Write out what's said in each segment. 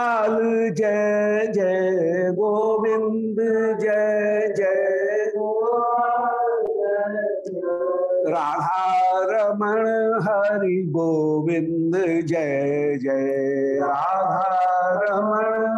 जय जय गोविंद जय जय राधा रमण हरि गोविंद जय जय राधा रमण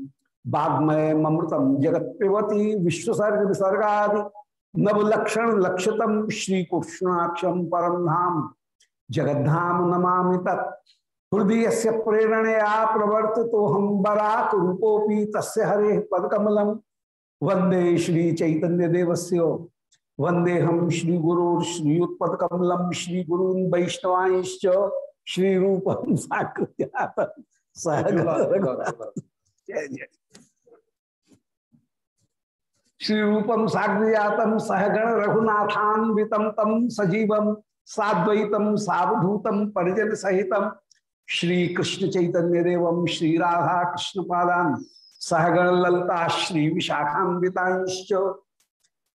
वाग्मय ममृतम जगत पिबती विश्वसर्ग विसर्गा नवलक्षण लक्षतम श्री कृष्णाक्षम परम धाम जगद्धाम नमा तत्। हृदय से प्रेरणया प्रवर्त तो हम बराक रूपोपी तस् हरे पदकमलम। वंदे श्री चैतन्य देवस्य वंदे हम श्री गुरु श्रीयुत्पद कमलम श्री गुरु वैष्णवाईश्च श्री रूपम जय जय श्री रूपम साग्रयातम सहगण रघुनाथान्वितम तम सजीवम साद्वैतम सावधूतम परिजन सहितम श्री कृष्ण चैतन्य देवम श्री राधा कृष्ण पादान सहगण ललता श्री विशाखान्विताश्च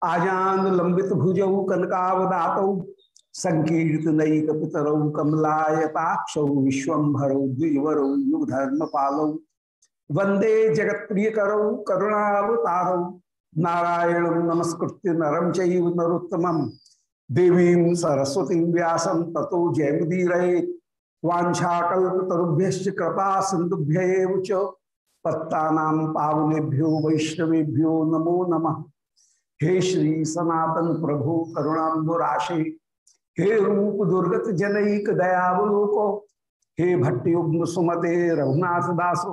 आजान लंबित भुजौ कनकावदात संकीर्तनैक पितरौ कमलायताक्ष विश्वभरौ द्विवरौ युगधर्म पालौ वंदे जगत प्रिय करौ करुणावतारौ। नारायण नमस्कृत्य नरम चैव देवीं सरस्वतीं व्यासं ततो जयमुदीर वाछाकुभ्य कृपा सिंधुभ्य पत्ता पावनेभ्यो, वैष्णवेभ्यो नमो नमः। हे श्री सनातन प्रभु करुणाबुराशे हे रूप दुर्गत जनईक दयावलोको। हे भट्टयुग्म सुमते रघुनाथ दासो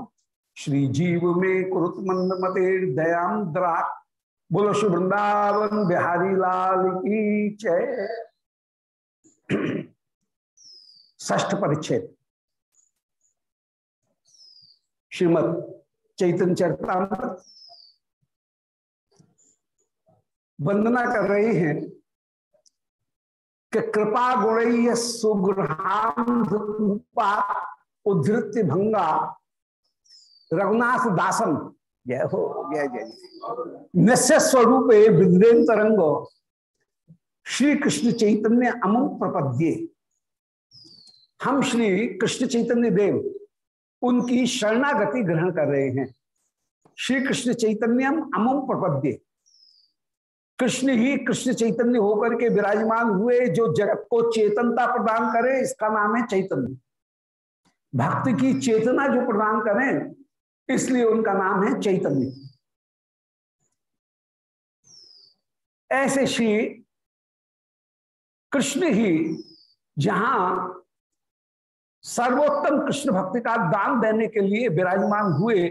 श्री जीव में कुरुत मंद मते दयाम द्रा बोलो श्री वृंदावन बिहारी लाल की जय। ष्ठ परिच्छेद। श्रीमद चैतन चरतामृत। वंदना कर रहे हैं कि कृपा गुण सुग्रहा उद्धृत्य भंगा। रघुनाथ दासन। जय हो जय जय। निश्चय स्वरूप विद्रेन तरंग श्री कृष्ण चैतन्य अमु प्रपद्ये। हम श्री कृष्ण चैतन्य देव उनकी शरणागति ग्रहण कर रहे हैं। श्री कृष्ण चैतन्यम अमम प्रपद्य। कृष्ण ही कृष्ण चैतन्य होकर के विराजमान हुए जो जगत को चेतनता प्रदान करे इसका नाम है चैतन्य। भक्त की चेतना जो प्रदान करें इसलिए उनका नाम है चैतन्य। ऐसे श्री कृष्ण ही, जहाँ सर्वोत्तम कृष्ण भक्ति का दान देने के लिए विराजमान हुए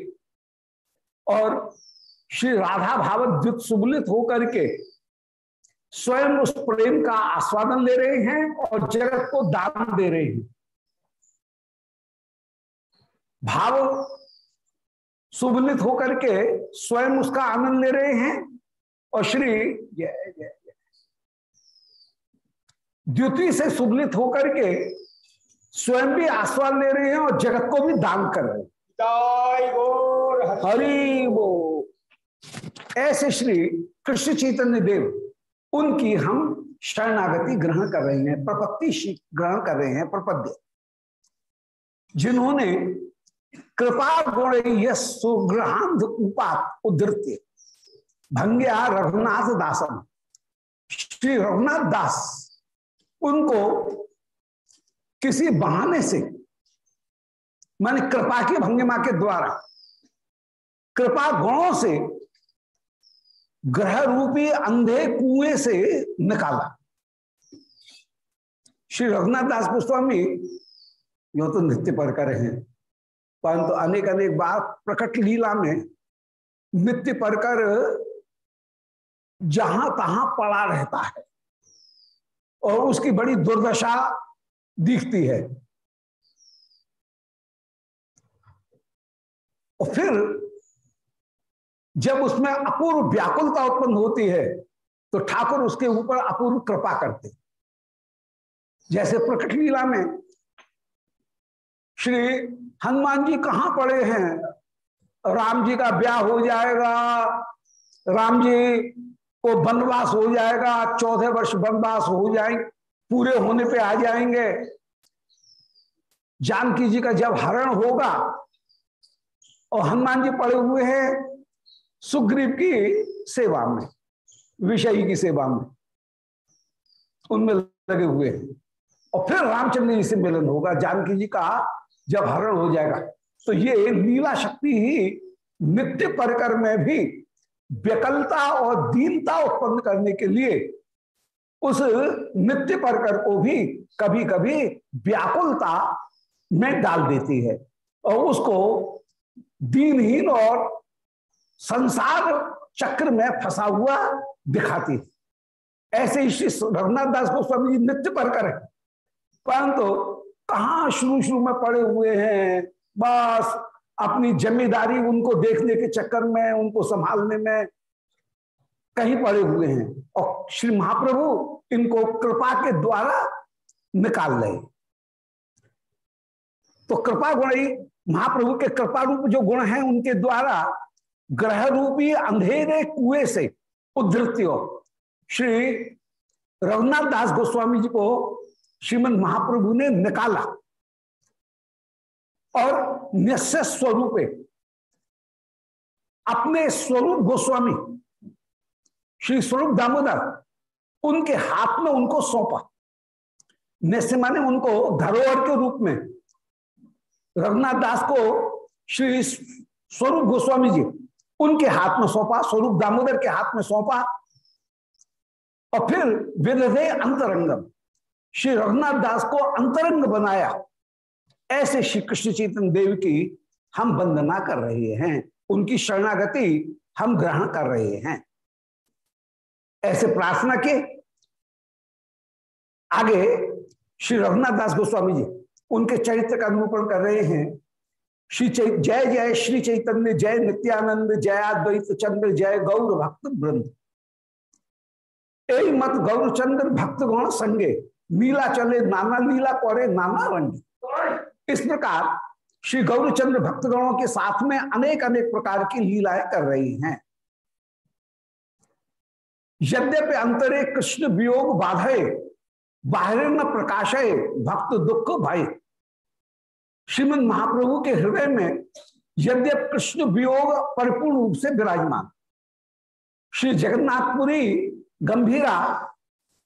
और श्री राधा भाव भावद्युत सुबलित होकर के स्वयं उस प्रेम का आस्वादन ले रहे हैं और जगत को दान दे रहे हैं। भाव सुबलित होकर के स्वयं उसका आनंद ले रहे हैं और श्री जय जय द्युति से सुबलित होकर के स्वयं भी आस्वाद ले रहे हैं और जगत को भी दान कर रहे हैं। हरि वो ऐसे श्री कृष्ण चैतन्य देव उनकी हम शरणागति ग्रहण कर रहे हैं प्रपत्ति ग्रहण कर रहे हैं प्रपद्य। जिन्होंने कृपा गुण सुग्रहांध उपात उद्धृत्य। भंग्या रघुनाथ दासन श्री रघुनाथ दास, उनको किसी बहाने से माने कृपा की भंगिमा के द्वारा, कृपा गुणों से ग्रह रूपी अंधे कुएँ से निकाला। श्री रघुनाथ दास गोस्वामी, यो तो नृत्य पर करे हैं। परंतु अनेक अनेक बार प्रकट लीला में नित्य परकर जहाँ तहां पड़ा रहता है और उसकी बड़ी दुर्दशा दिखती है। और फिर जब उसमें अपूर्व व्याकुलता उत्पन्न होती है तो ठाकुर उसके ऊपर अपूर्व कृपा करते जैसे प्रकट लीला में श्री हनुमान जी कहाँ पड़े हैं? राम जी का ब्याह हो जाएगा, राम जी को वनवास हो जाएगा चौथे वर्ष वनवास हो जाएँगे पूरे होने पे आ जाएँगे। जानकी जी का जब हरण होगा और हनुमान जी पड़े हुए हैं सुग्रीव की सेवा में, विषयी की सेवा में, उनमें लगे हुए हैं। और फिर रामचंद्र जी से मिलन होगा। जानकी जी का जब हरण हो जाएगा। तो ये लीला शक्ति ही नित्य परकर में भी व्यकलता और दीनता उत्पन्न करने के लिए उस नित्य परकर को भी कभी कभी व्याकुलता में डाल देती है और उसको दीनहीन और संसार चक्र में फंसा हुआ दिखाती है। ऐसे ही श्री रघुनाथ दास गोस्वामी जी नित्य परकर है। परंतु कहा शुरू शुरू में पड़े हुए हैं? बस अपनी ज़िम्मेदारी उनको देखने के चक्कर में, उनको संभालने में कहीं पड़े हुए हैं। और श्री महाप्रभु इनको कृपा के द्वारा निकाल रहे तो कृपा गुण ही, महाप्रभु के कृपा रूप जो गुण हैं उनके द्वारा ग्रह रूपी अंधेरे कुएँ से उद्धृत्यो श्री रघुनाथ दास गोस्वामी जी को श्रीमद महाप्रभु ने निकाला और निश्चय स्वरूप अपने स्वरूप गोस्वामी, श्री स्वरूप दामोदर, उनके हाथ में उनको सौंपा। निश्चय माने उनको धरोहर के रूप में। रघुनाथ दास को श्री स्वरूप गोस्वामी जी उनके हाथ में सौंपा, स्वरूप दामोदर के हाथ में सौंपा और फिर विदे अंतरंगम। श्री रघुनाथ दास को अंतरंग बनाया। ऐसे श्री कृष्ण चैतन्य देव की हम वंदना कर रहे हैं। उनकी शरणागति हम ग्रहण कर रहे हैं। ऐसे प्रार्थना के आगे श्री रघुनाथ दास गोस्वामी जी उनके चरित्र का निरूपण कर रहे हैं। श्री जय जय श्री चैतन्य, जय नित्यानंद जयाद्वैत चंद्र, जय गौर भक्त वृंद। मत गौरचंद्र भक्त गण संगे। लीला चले, नाना लीला करे, नाना रंग इस प्रकार श्री गौरचंद्र भक्तगणों के साथ में अनेक अनेक प्रकार की लीलाएँ कर रही हैं। यद्यपि अंतरे कृष्ण वियोग बाधे, बाहर न प्रकाशे, भक्त दुख भाई श्रीमद महाप्रभु के हृदय में यद्यप कृष्ण वियोग परिपूर्ण रूप से विराजमान। श्री जगन्नाथपुरी गंभीरा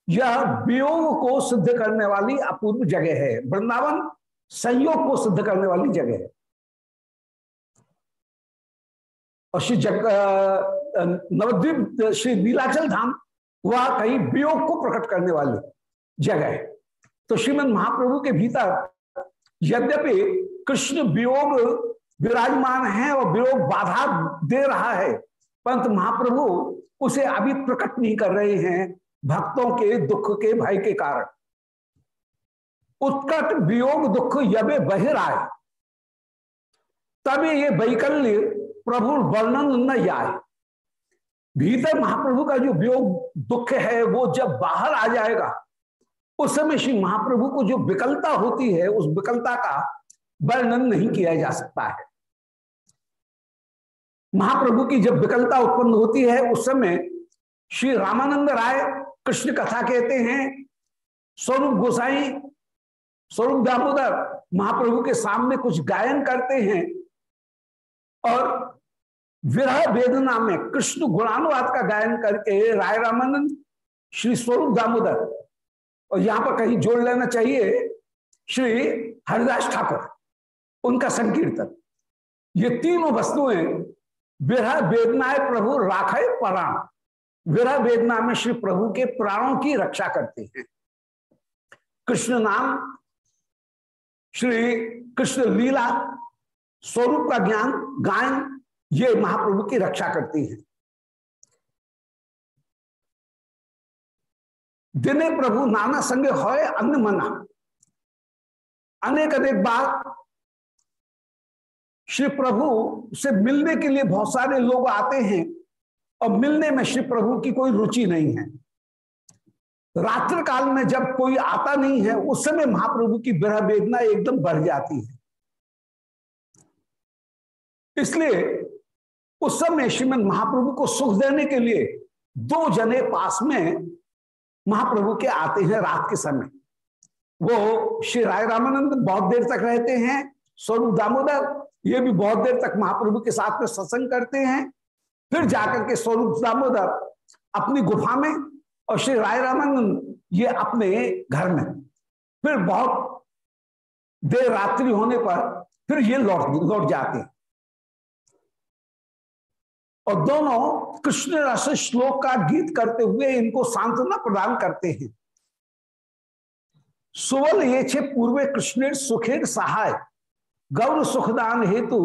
यह वियोग को सिद्ध करने वाली अपूर्व जगह है। वृंदावन संयोग को सिद्ध करने वाली जगह है। और श्री जग नवद्वीप, श्री नीलाचल धाम, वह कहीं वियोग को प्रकट करने वाली जगह है। तो श्रीमद महाप्रभु के भीतर यद्यपि कृष्ण वियोग विराजमान है और वियोग बाधा दे रहा है, परंतु महाप्रभु उसे अभी प्रकट नहीं कर रहे हैं। भक्तों के दुख के भय के कारण। उत्कट वियोग दुख यबे बहिराए तभी ये वैकल्य प्रभु वर्णन न आए भीतर महाप्रभु का जो वियोग दुख है, वो जब बाहर आ जाएगा, उस समय श्री महाप्रभु को जो विकलता होती है, उस विकलता का वर्णन नहीं किया जा सकता है। महाप्रभु की जब विकलता उत्पन्न होती है, उस समय श्री रामानंद राय कृष्ण कथा कहते हैं, स्वरूप गोसाई, स्वरूप दामोदर महाप्रभु के सामने कुछ गायन करते हैं और विरह वेदना में कृष्ण गुणानुवाद का गायन करके राय रामानंद, श्री स्वरूप दामोदर, और यहाँ पर कहीं जोड़ लेना चाहिए, श्री हरिदास ठाकुर, उनका संकीर्तन। ये तीनों वस्तुएँ, विरह वेदनाएँ प्रभु राखय प्राण। विरह वेदना में श्री प्रभु के प्राणों की रक्षा करते हैं। कृष्ण नाम, श्री कृष्ण लीला, स्वरूप का ज्ञान, गायन, ये महाप्रभु की रक्षा करती हैं। दिने प्रभु नाना संग हो अन्य मना। अनेक अनेक बार श्री प्रभु से मिलने के लिए बहुत सारे लोग आते हैं। और मिलने में श्री प्रभु की कोई रुचि नहीं है। रात्र काल में जब कोई आता नहीं है, उस समय महाप्रभु की विरह वेदना एकदम बढ़ जाती है। इसलिए उस समय श्रीमद महाप्रभु को सुख देने के लिए दो जने पास में महाप्रभु के आते हैं रात के समय। वो श्री राय रामानंद बहुत देर तक रहते हैं, स्वरूप दामोदर ये भी बहुत देर तक महाप्रभु के साथ में सत्संग करते हैं। फिर जाकर के स्वरूप दामोदर अपनी गुफा में और श्री राय रामानंद ये अपने घर में। फिर बहुत देर रात्रि होने पर फिर ये लौट लौट जाते और दोनों कृष्ण रस श्लोक का गीत करते हुए इनको सांत्वना प्रदान करते हैं। सुवल ये छे पूर्वे कृष्ण सुखेर सहाय गौर सुखदान हेतु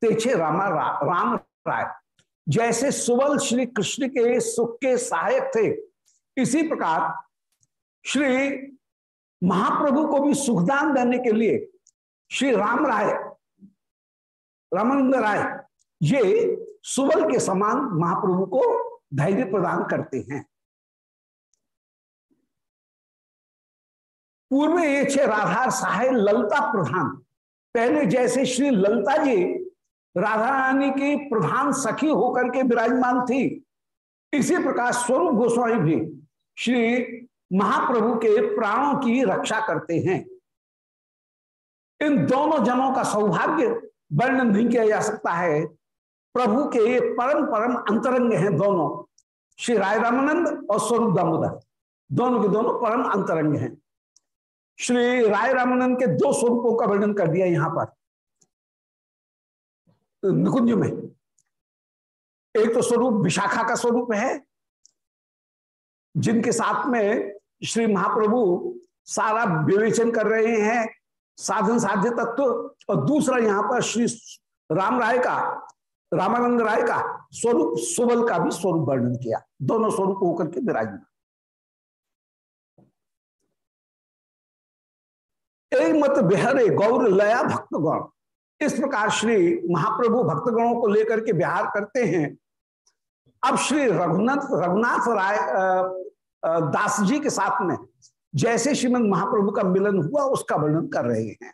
तेछे रामा रा, राम राय। जैसे सुबल श्री कृष्ण के सुख के सहायक थे। इसी प्रकार श्री महाप्रभु को भी सुखदान देने के लिए श्री राम राय रामानंद राय, ये सुबल के समान महाप्रभु को धैर्य प्रदान करते हैं। पूर्व ये छे राधा सहाय ललता प्रधान। पहले जैसे श्री ललता जी राधा रानी की प्रधान सखी होकर के विराजमान थी। इसी प्रकार स्वरूप गोस्वामी भी श्री महाप्रभु के प्राणों की रक्षा करते हैं। इन दोनों जनों का सौभाग्य वर्णन नहीं किया जा सकता है। प्रभु के परम परम अंतरंग हैं दोनों, श्री राय रामानंद और स्वरूप दामोदर। दोनों के दोनों परम अंतरंग हैं। श्री राय रामानंद के दो स्वरूपों का वर्णन कर दिया यहाँ पर। निकुंज में। एक तो स्वरूप विशाखा का स्वरूप है, जिनके साथ में श्री महाप्रभु सारा विवेचन कर रहे हैं, साधन साध्य तत्व, और दूसरा यहाँ पर श्री राम राय का, रामानंद राय का स्वरूप सुबल का भी स्वरूप वर्णन किया। दोनों स्वरूप होकर के विराजमान। एक मत बिहारे गौर लया भक्तगण इस प्रकार श्री महाप्रभु भक्तगणों को लेकर के बिहार करते हैं। अब श्री रघुनाथ रघुनाथ राय दास जी के साथ में जैसे श्रीमद महाप्रभु का मिलन हुआ, उसका वर्णन कर रहे हैं।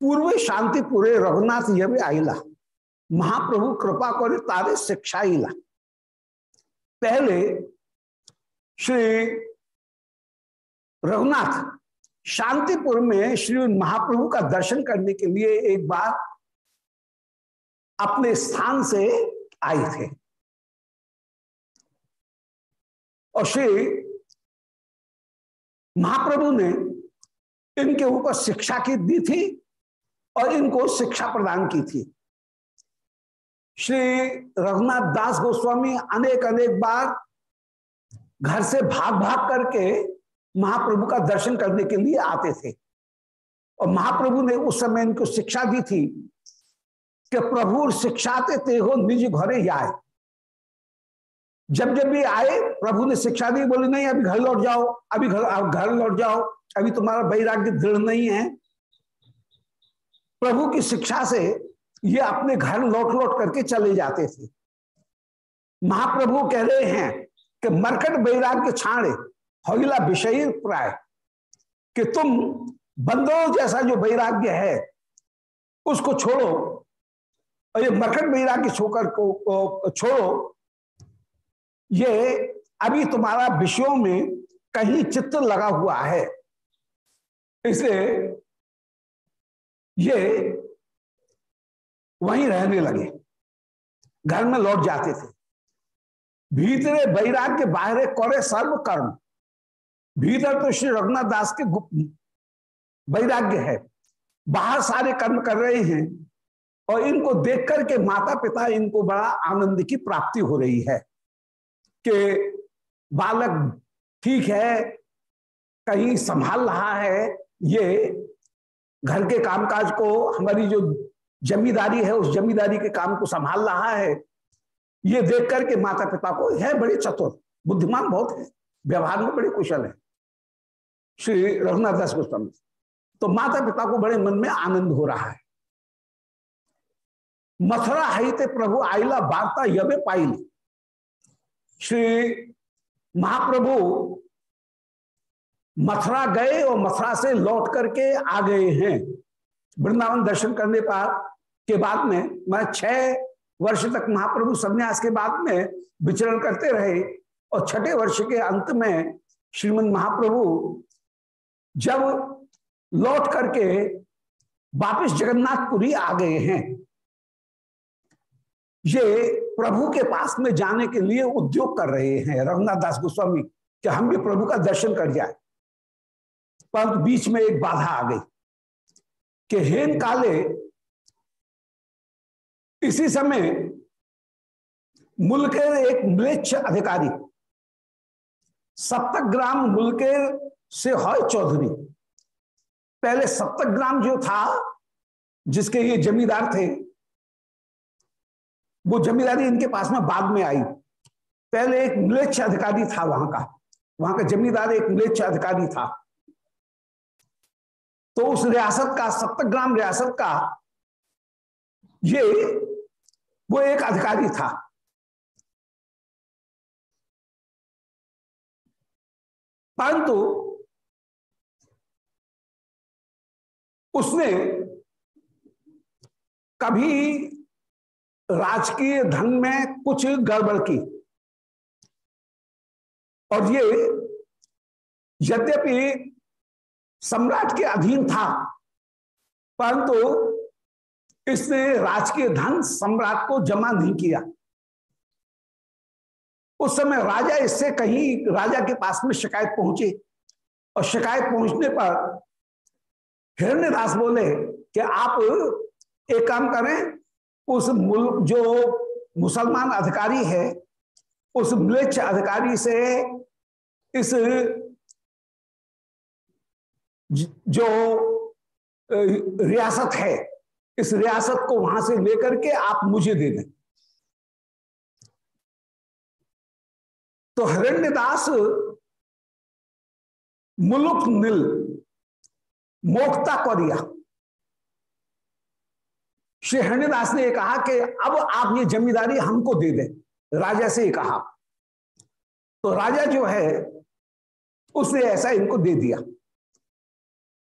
पूर्व शांति पूरे रघुनाथ भी आईला महाप्रभु कृपा करे तारे शिक्षा ला पहले श्री रघुनाथ शांतिपुर में श्री महाप्रभु का दर्शन करने के लिए एक बार अपने स्थान से आए थे। और श्री महाप्रभु ने इनके ऊपर शिक्षा की दी थी और इनको शिक्षा प्रदान की थी। श्री रघुनाथ दास गोस्वामी अनेक अनेक बार घर से भाग भाग करके महाप्रभु का दर्शन करने के लिए आते थे। और महाप्रभु ने उस समय इनको शिक्षा दी थी कि प्रभु शिक्षाते ते हो, निज घरे आए। जब जब भी आए, प्रभु ने शिक्षा दी, बोले, नहीं, अभी घर लौट जाओ, अभी घर घर लौट जाओ, अभी तुम्हारा वैराग्य दृढ़ नहीं है। प्रभु की शिक्षा से ये अपने घर लौट लौट करके चले जाते थे। महाप्रभु कह रहे हैं कि मरकट वैराग्य छाड़े हौला विषय प्राय कि तुम बंदरों जैसा जो वैराग्य है, उसको छोड़ो। और ये मरकट वैराग्य छोकर को छोड़ो। ये अभी तुम्हारा विषयों में कहीं चित्र लगा हुआ है। इसे ये वहीं रहने लगे। घर में लौट जाते थे। भीतरे वैराग्य बाहरे करे सर्व कर्म भीतर तो श्री रघुनाथ दास के गुप्त वैराग्य है। बाहर सारे कर्म कर रहे हैं और इनको देख करके माता पिता इनको बड़ा आनंद की प्राप्ति हो रही है कि बालक ठीक है, कहीं संभाल रहा है। ये घर के कामकाज को, हमारी जो जमींदारी है, उस जमींदारी के काम को संभाल रहा है। ये देख करके माता पिता को है, बड़े चतुर, बुद्धिमान बहुत है, व्यवहार में बड़े कुशल है। श्री रघुनाथ दास गोस्वामी। तो माता पिता को बड़े मन में आनंद हो रहा है। मथुरा हाईते प्रभु आईला वार्ता यवे पाइली श्री महाप्रभु मथुरा गए और मथुरा से लौट करके आ गए हैं। वृंदावन दर्शन करने पर के बाद में, मैं छह वर्ष तक महाप्रभु संन्यास के बाद में विचरण करते रहे और छठे वर्ष के अंत में श्रीमद महाप्रभु जब लौट करके वापिस जगन्नाथपुरी आ गए हैं, ये प्रभु के पास में जाने के लिए उद्योग कर रहे हैं। रघुनाथ दास गोस्वामी, कि हम भी प्रभु का दर्शन कर जाए। परंतु बीच में एक बाधा आ गई, कि हेन काले इसी समय मुल्केर एक म्लेच्छ अधिकारी सप्तक सप्तग्राम मुल्केर से हॉय चौधरी। पहले सप्तक ग्राम जो था, जिसके ये जमींदार थे, वो जमींदारी इनके पास में बाद में आई। पहले एक म्लेच्छ अधिकारी था वहाँ का। वहाँ का जमींदार एक म्लेच्छ अधिकारी था। तो उस रियासत का सप्तक ग्राम रियासत का, ये, वो एक अधिकारी था। परंतु उसने कभी राजकीय धन में कुछ गड़बड़ की। और ये यद्यपि सम्राट के अधीन था, परंतु इसने राजकीय धन सम्राट को जमा नहीं किया। उस समय राजा इससे कहीं राजा के पास में शिकायत पहुँची और शिकायत पहुँचने पर हिरण्यदास बोले कि आप एक काम करें, उस मुल्क जो मुसलमान अधिकारी है, उस म्लेच्छ अधिकारी से इस, जो रियासत है, इस रियासत को वहाँ से लेकर के आप मुझे दे दें। तो हिरण्यदास मुलुक नील मोक्ता करिया श्री हरिदास ने कहा कि अब आप ये जमींदारी हमको दे दें। राजा से कहा। तो राजा जो है, उसने ऐसा इनको दे दिया।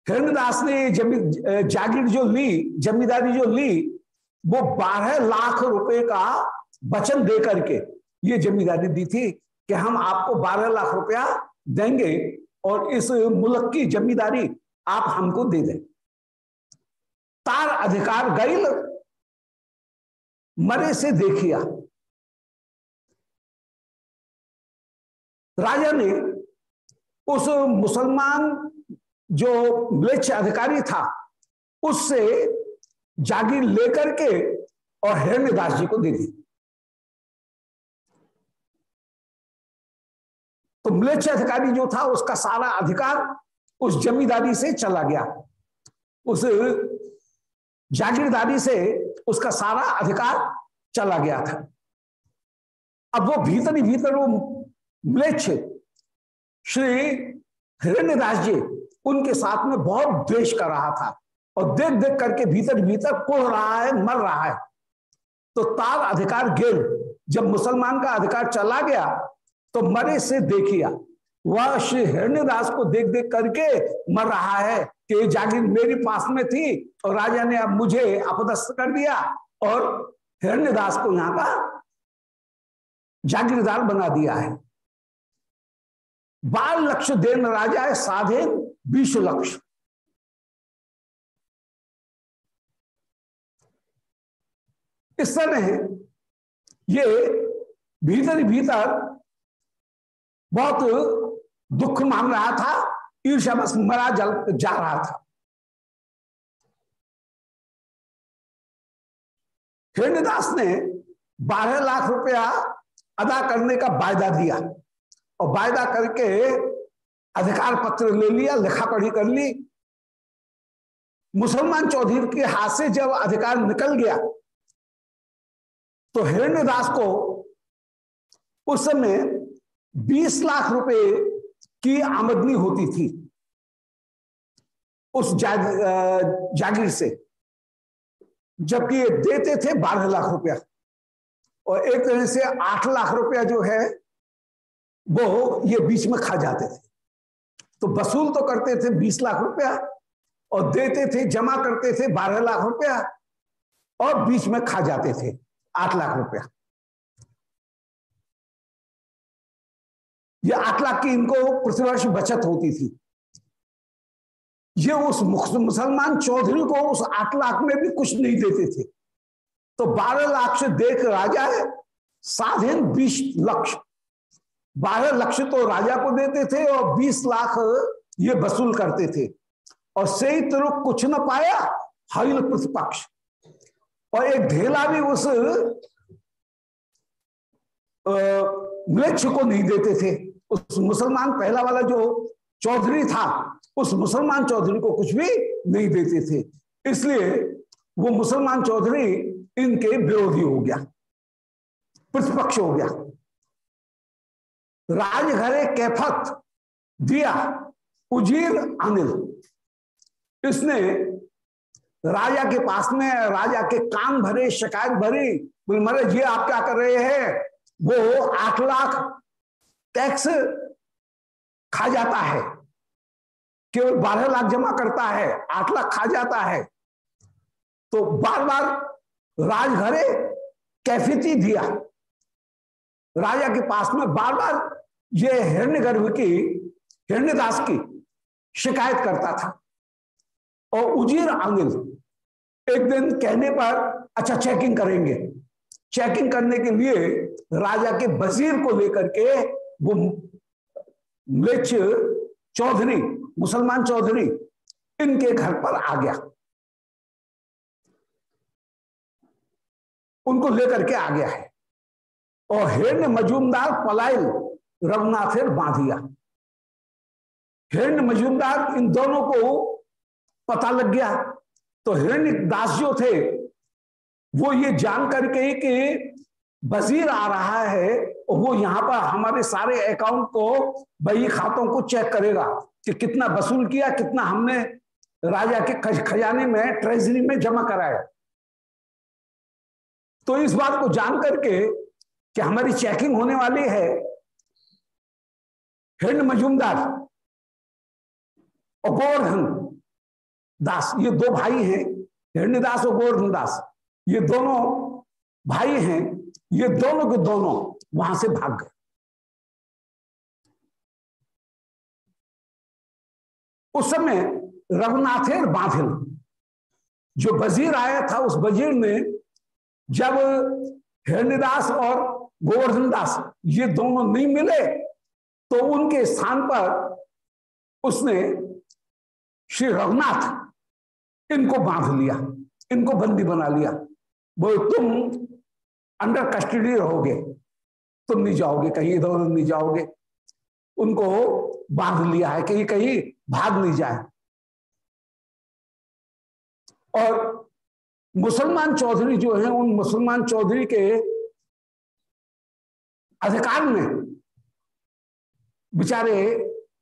हिरणदास ने जमी, जागीर जो ली, जमींदारी जो ली, वो बारह लाख रुपए का वचन दे करके ये जमींदारी दी थी कि हम आपको बारह लाख रुपया देंगे और इस मुल्क की जमींदारी आप हमको दे दें। तार अधिकार गैल मरे से देखिया राजा ने उस मुसलमान जो म्लेच्छ अधिकारी था, उससे जागीर लेकर के और हिरण्यदास जी को दे दी। तो म्लेच्छ अधिकारी जो था, उसका सारा अधिकार उस जमींदारी से चला गया। उस जागीरदारी से उसका सारा अधिकार चला गया था। अब वो भीतर ही भीतर वो म्लेच्छ श्री हिरण्यदास जी उनके साथ में बहुत द्वेष कर रहा था और देख देख करके भीतर भीतर कुड़ रहा है, मर रहा है। तो तार अधिकार गिर जब मुसलमान का अधिकार चला गया तो मरे से देखिया वह श्री हिरण्यदास को देख देख करके मर रहा है कि जागीर मेरे पास में थी और राजा ने अब मुझे अपदस्थ कर दिया और हिरण्यदास को यहाँ का जागीरदार बना दिया है। बाल लक्ष्य देन राजा है, साधे विश्व लक्ष्य। इस तरह ये भीतर भीतर बहुत दुख मान रहा था ईर्षा बस मरा, जल जा रहा था। हिरण्यदास ने बारह लाख रुपया अदा करने का वायदा दिया और वायदा करके अधिकार पत्र ले लिया लिखा पढ़ी कर ली। मुसलमान चौधरी के हाथ से जब अधिकार निकल गया तो हिरण्यदास को उस समय 20 लाख रुपए की आमदनी होती थी उस जाग, जागीर से। जबकि ये देते थे बारह लाख रुपया। और एक तरह से आठ लाख रुपया जो है वो ये बीच में खा जाते थे। तो वसूल तो करते थे बीस लाख रुपया और देते थे जमा करते थे बारह लाख रुपया और बीच में खा जाते थे आठ लाख रुपया। ये आठ लाख की इनको प्रतिवर्ष बचत होती थी। ये उस मुसलमान चौधरी को उस आठ लाख में भी कुछ नहीं देते थे। तो बारह लाख से देख राजा है साधन बीस लक्ष। बारह लक्ष तो राजा को देते थे और बीस लाख ये वसूल करते थे। और सही तरह कुछ न पाया हरिल प्रतिपक्ष। और एक ढेला भी उस को नहीं देते थे। उस मुसलमान पहला वाला जो चौधरी था, उस मुसलमान चौधरी को कुछ भी नहीं देते थे। इसलिए वो मुसलमान चौधरी इनके विरोधी हो गया, प्रतिपक्ष हो गया। राजघरे कैफत दिया, उजीर अनिल। इसने राजा के पास में, राजा के कान भरे, शिकायत भरी, बोले, महाराज, ये आप क्या कर रहे हैं? वो आठ लाख टैक्स खा जाता है। केवल बारह लाख जमा करता है, आठ लाख खा जाता है। तो बार बार राजघरे कैफियती दिया। राजा के पास में बार बार ये हिरण्य गर्भ की, हिरण्यदास की शिकायत करता था। और उजीर आंगिल एक दिन कहने पर अच्छा चेकिंग करेंगे। चेकिंग करने के लिए राजा के वज़ीर को लेकर के वो मृच चौधरी, मुसलमान चौधरी, इनके घर पर आ गया। उनको लेकर के आ गया है। और हिरण्य मजूमदार पलायल रघुनाथेर बांधिया हिरण्य मजूमदार इन दोनों को पता लग गया। तो हिरण्य दास जो थे, वो ये जान करके कि वज़ीर आ रहा है, वो यहाँ पर हमारे सारे अकाउंट को, बही खातों को चेक करेगा कि कितना वसूल किया, कितना हमने राजा के खजाने में ट्रेजरी में जमा कराया। तो इस बात को जान करके कि हमारी चेकिंग होने वाली है। हिंड मजूमदार और गोवर्धन दास, ये दो भाई हैं हिरण्यदास और गोवर्धन दास, ये दोनों भाई हैं। ये दोनों के दोनों वहाँ से भाग गए। उस समय रघुनाथेर बाधिल। जो वज़ीर आया था उस वज़ीर ने जब हिरण्यदास और गोवर्धन दास ये दोनों नहीं मिले तो उनके स्थान पर उसने श्री रघुनाथ इनको बाँध लिया, इनको बंदी बना लिया। वो तुम अंडर कस्टडी रहोगे, तुम नहीं जाओगे, कहीं इधर उधर नहीं जाओगे। उनको बाँध लिया है कहीं कहीं भाग नहीं जाए। और मुसलमान चौधरी जो है, उन मुसलमान चौधरी के अधिकार में बेचारे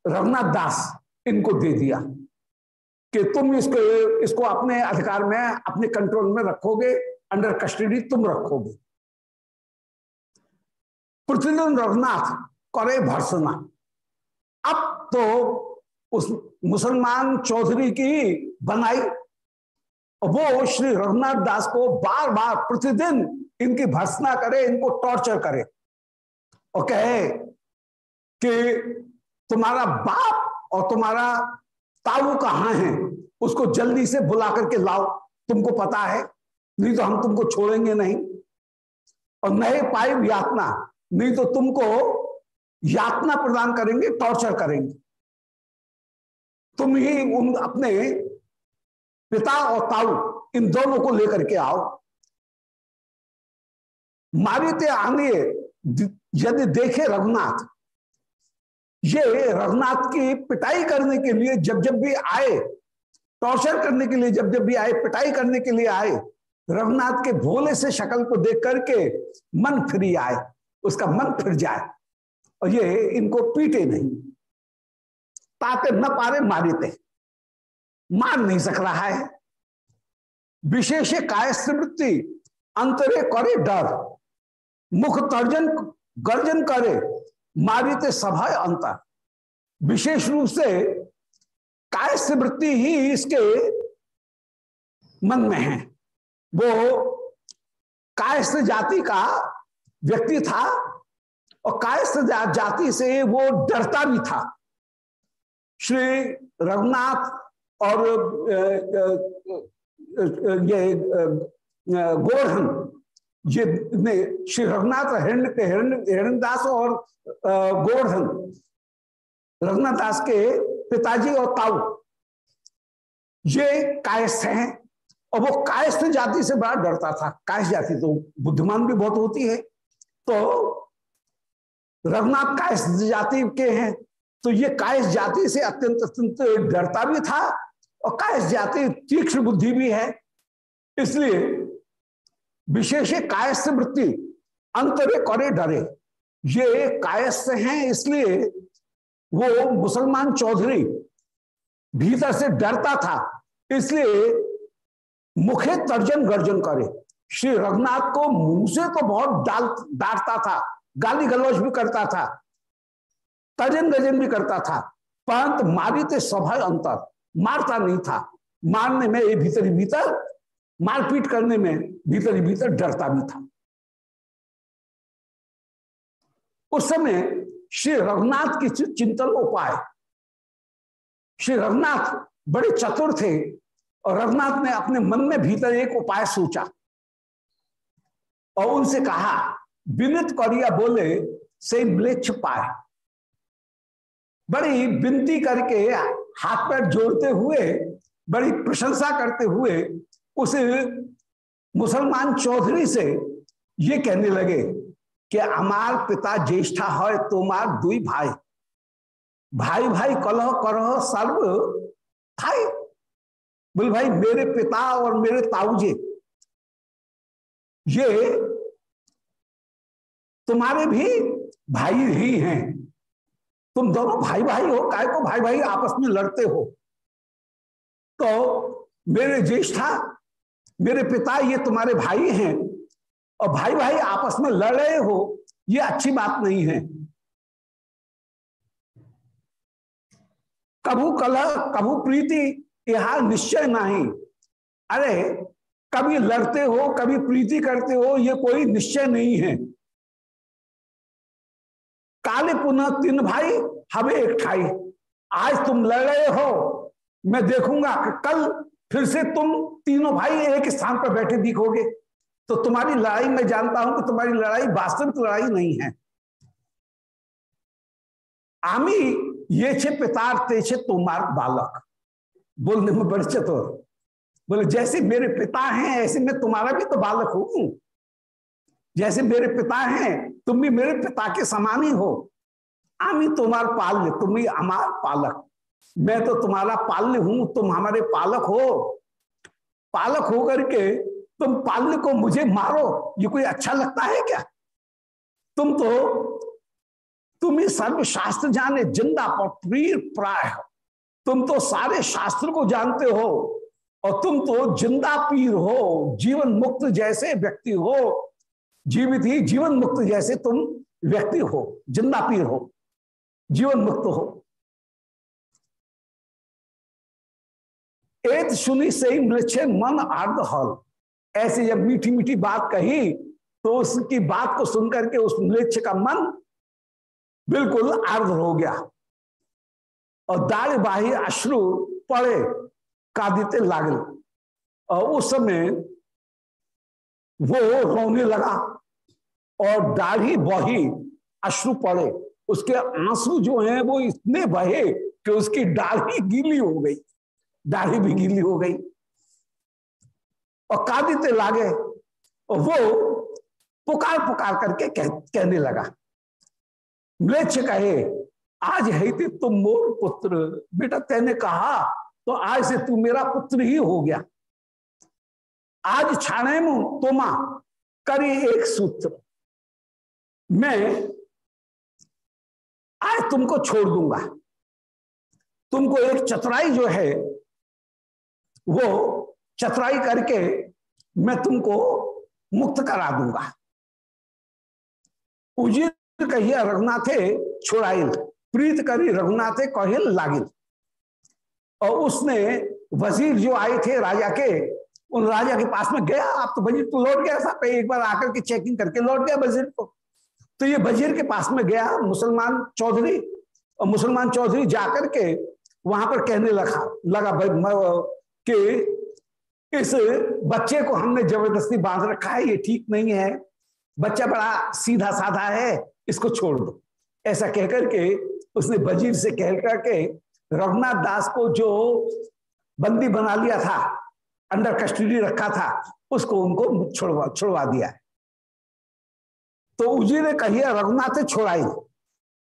रघुनाथ दास इनको दे दिया कि तुम इसको इसको अपने अधिकार में, अपने कंट्रोल में रखोगे अंडर कस्टडी तुम रखोगे। प्रतिदिन रघुनाथ करे भर्सना। अब तो उस मुसलमान चौधरी की बनाई वो श्री रघुनाथ दास को बार बार प्रतिदिन इनकी भर्सना करे, इनको टॉर्चर करे। और कहे कि तुम्हारा बाप और तुम्हारा ताऊ कहाँ है? उसको जल्दी से बुला करके लाओ। तुमको पता है, नहीं तो हम तुमको छोड़ेंगे नहीं। और नए पाइप यातना नहीं तो तुमको यातना प्रदान करेंगे, टॉर्चर करेंगे। तुम ही उन अपने पिता और ताऊ, इन दोनों को लेकर के आओ। मारिते आने यदि देखे रघुनाथ, ये रघुनाथ की पिटाई करने के लिए जब जब भी आए, टॉर्चर करने के लिए जब जब भी आए, पिटाई करने के लिए आए, रघुनाथ के भोले से शक्ल को देख करके मन फ्री आए। उसका मन फिर जाए और ये इनको पीटे नहीं। ताते न पारे मारे मार नहीं सक रहा है। विशेष कायस्वृत्ति अंतरे करे डर। मुख तर्जन, गर्जन करे, मारित सभा अंतर। विशेष रूप से कायस्थ वृत्ति ही इसके मन में है। वो कायस्थ जाति का व्यक्ति था और कायस्थ जाति से वो डरता भी था। श्री रघुनाथ और ये गोवर्धन ये ने श्री रघुनाथ हिरण्य हिरण्यदास और गोवर्धन रघुनाथ दास के पिताजी और ताऊ, ये कायस्थ हैं और वो कायस्थ जाति से बड़ा डरता था। कायस्थ जाति तो बुद्धिमान भी बहुत होती है। तो रघुनाथ कायस्थ जाति के हैं। तो ये कायस्थ जाति से अत्यंत अत्यंत डरता भी था और कायस्थ जाति तीक्ष्ण बुद्धि भी है। इसलिए विशेष कायस्थ वृत्ति, अंतरे करे डरे। ये कायस्थ हैं, इसलिए वो मुसलमान चौधरी भीतर से डरता था। इसलिए मुखे तर्जन गर्जन करे। श्री रघुनाथ को मुँह से तो बहुत डाल, डांटता था, गाली गलौज भी करता था तर्जन गजन भी करता था, परंतु मारी थे सभा अंतर, मारता नहीं था। मारने में ये भीतरी भीतर, मारपीट करने में भीतरी भीतर डरता भी था। उस समय श्री रघुनाथ की चिंतन उपाय। श्री रघुनाथ बड़े चतुर थे और रघुनाथ ने अपने मन में भीतर एक उपाय सोचा। और उनसे कहा, विनित करिया बोले से म्लेच्छ पाए बड़ी विनती करके हाथ पैर जोड़ते हुए, बड़ी प्रशंसा करते हुए उस मुसलमान चौधरी से ये कहने लगे कि हमार पिता ज्येष्ठा है, तुम्हार दुई भाई। भाई भाई कलह करह सर्व थाई। बोल भाई, मेरे पिता और मेरे ताऊजे ये तुम्हारे भी भाई ही हैं। तुम दोनों भाई भाई हो, काय को भाई भाई आपस में लड़ते हो? तो मेरे ज्येष्ठा, मेरे पिता ये तुम्हारे भाई हैं और भाई भाई आपस में लड़ रहे हो, ये अच्छी बात नहीं है। कभू कलह, कभू प्रीति, यह निश्चय नहीं। अरे कभी लड़ते हो, कभी प्रीति करते हो, ये कोई निश्चय नहीं है। काले पुनः तीन भाई, हमें एक ठाई। आज तुम लड़ रहे हो, मैं देखूँगा कि कल फिर से तुम तीनों भाई एक स्थान पर बैठे दिखोगे। तो तुम्हारी लड़ाई, मैं जानता हूँ कि तुम्हारी लड़ाई वास्तविक लड़ाई नहीं है। आमी, ये छे पितार, ते छे तुम्हार बालक। बोलने में बड़े चतुर। बोले, जैसे मेरे पिता हैं, ऐसे मैं तुम्हारा भी तो बालक हूँ। जैसे मेरे पिता हैं, तुम भी मेरे पिता के समान ही हो। आमी तुम्हार पाल्य तुम ही हमार पालक। मैं तो तुम्हारा पाल्य हूँ, तुम हमारे पालक हो। पालक होकर के तुम पाल्य को मुझे मारो, ये कोई अच्छा लगता है क्या? तुम तो तुम ही सर्व शास्त्र जाने, ज़िंदा पर प्राय तुम तो सारे शास्त्र को जानते हो। और तुम तो ज़िंदा पीर हो, जीवन मुक्त जैसे व्यक्ति हो, जीवित ही जीवन मुक्त जैसे तुम व्यक्ति हो, ज़िंदा पीर हो, जीवन मुक्त हो। एक सुनी से मृक्षे मन अर्ध हल। ऐसे जब मीठी मीठी बात कही तो उसकी बात को सुनकर के उस मृक्ष का मन बिल्कुल अर्ध हो गया। और दाढ़ बाही अश्रु पड़े कादिते लागल। और उस समय वो रोने लगा और दाढ़ी बही अश्रु पड़े। उसके आँसू जो हैं वो इतने बहे कि उसकी दाढ़ी गीली हो गई। दाढ़ी भी गीली हो गई। और कादिते लागे और वो पुकार पुकार करके कह, कहने लगा म्लेच्छ कहे आज है तुम मोर पुत्र। बेटा तेने कहा तो आज से तू मेरा पुत्र ही हो गया। आज छाणे मुँह तोमा करी एक सूत्र। मैं आज तुमको छोड़ दूँगा। तुमको एक चतुराई जो है, वो चतुराई करके मैं तुमको मुक्त करा दूँगा। उजिर कहिए रघुनाथे छोड़ाइल, प्रीत करी रघुनाथे कहिल लागिल। और उसने वज़ीर जो आए थे राजा के, उन राजा के पास में गया। आप तो वज़ीर तो लौट गया था एक बार आकर के चेकिंग करके लौट गया वज़ीर को। तो ये वज़ीर के पास में गया मुसलमान चौधरी, और मुसलमान चौधरी जाकर के वहाँ पर कहने लगा लगा कि इस बच्चे को हमने ज़बरदस्ती बाँध रखा है, ये ठीक नहीं है। बच्चा बड़ा सीधा साधा है, इसको छोड़ दो। ऐसा कहकर के उसने वज़ीर से कह करके रघुनाथ दास को जो बंदी बना लिया था अंडर कस्टडी रखा था, उसको उनको छोड़वा छोड़वा दिया। तो उजी ने कहिए रघुनाथे छोड़ाई।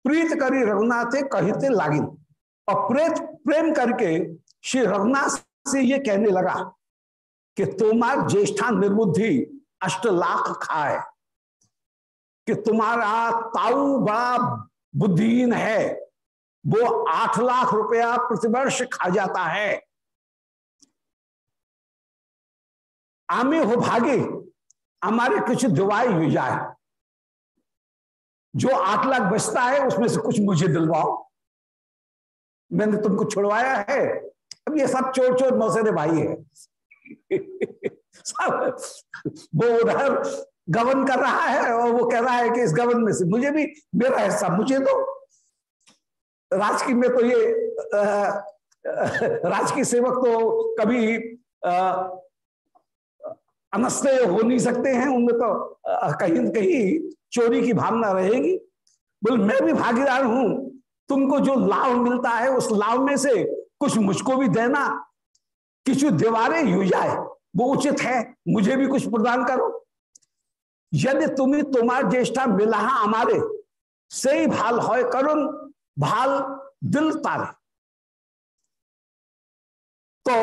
प्रीत करी रघुनाथे, कहते लागिन। और प्रेत प्रेम करके श्री रघुनाथ से ये कहने लगा कि तुम्हार ज्येष्ठा निर्बुद्धि अष्ट लाख खाए। कि तुम्हारा ताऊ बड़ा बुद्धिहीन है। वो आठ लाख रुपया प्रतिवर्ष खा जाता है। आमे हो भागे, हमारे कुछ दुआई हो जाए। जो आठ लाख बचता है, उसमें से कुछ मुझे दिलवाओ। मैंने तुमको छुड़वाया है। अब ये सब चोर चोर मौसेरे भाई है। सब वो उधर गवर्न कर रहा है और वो कह रहा है कि इस गवर्न में से मुझे भी मेरा हिस्सा मुझे दो। तो राजकीय में तो ये राजकीय सेवक तो कभी अनस्तेय हो नहीं सकते हैं, उनमें तो कहीं कहीं चोरी की भावना रहेगी। बोल, मैं भी भागीदार हूँ, तुमको जो लाभ मिलता है, उस लाभ में से कुछ मुझको भी देना, किसी दीवारें यू जाए, वो उचित है, मुझे भी कुछ प्रदान करो। यदि तुम्हें तुम्हार ज्येष्ठा मिला हमारे, सही भाल हो करुण भाल दिल तारे। तो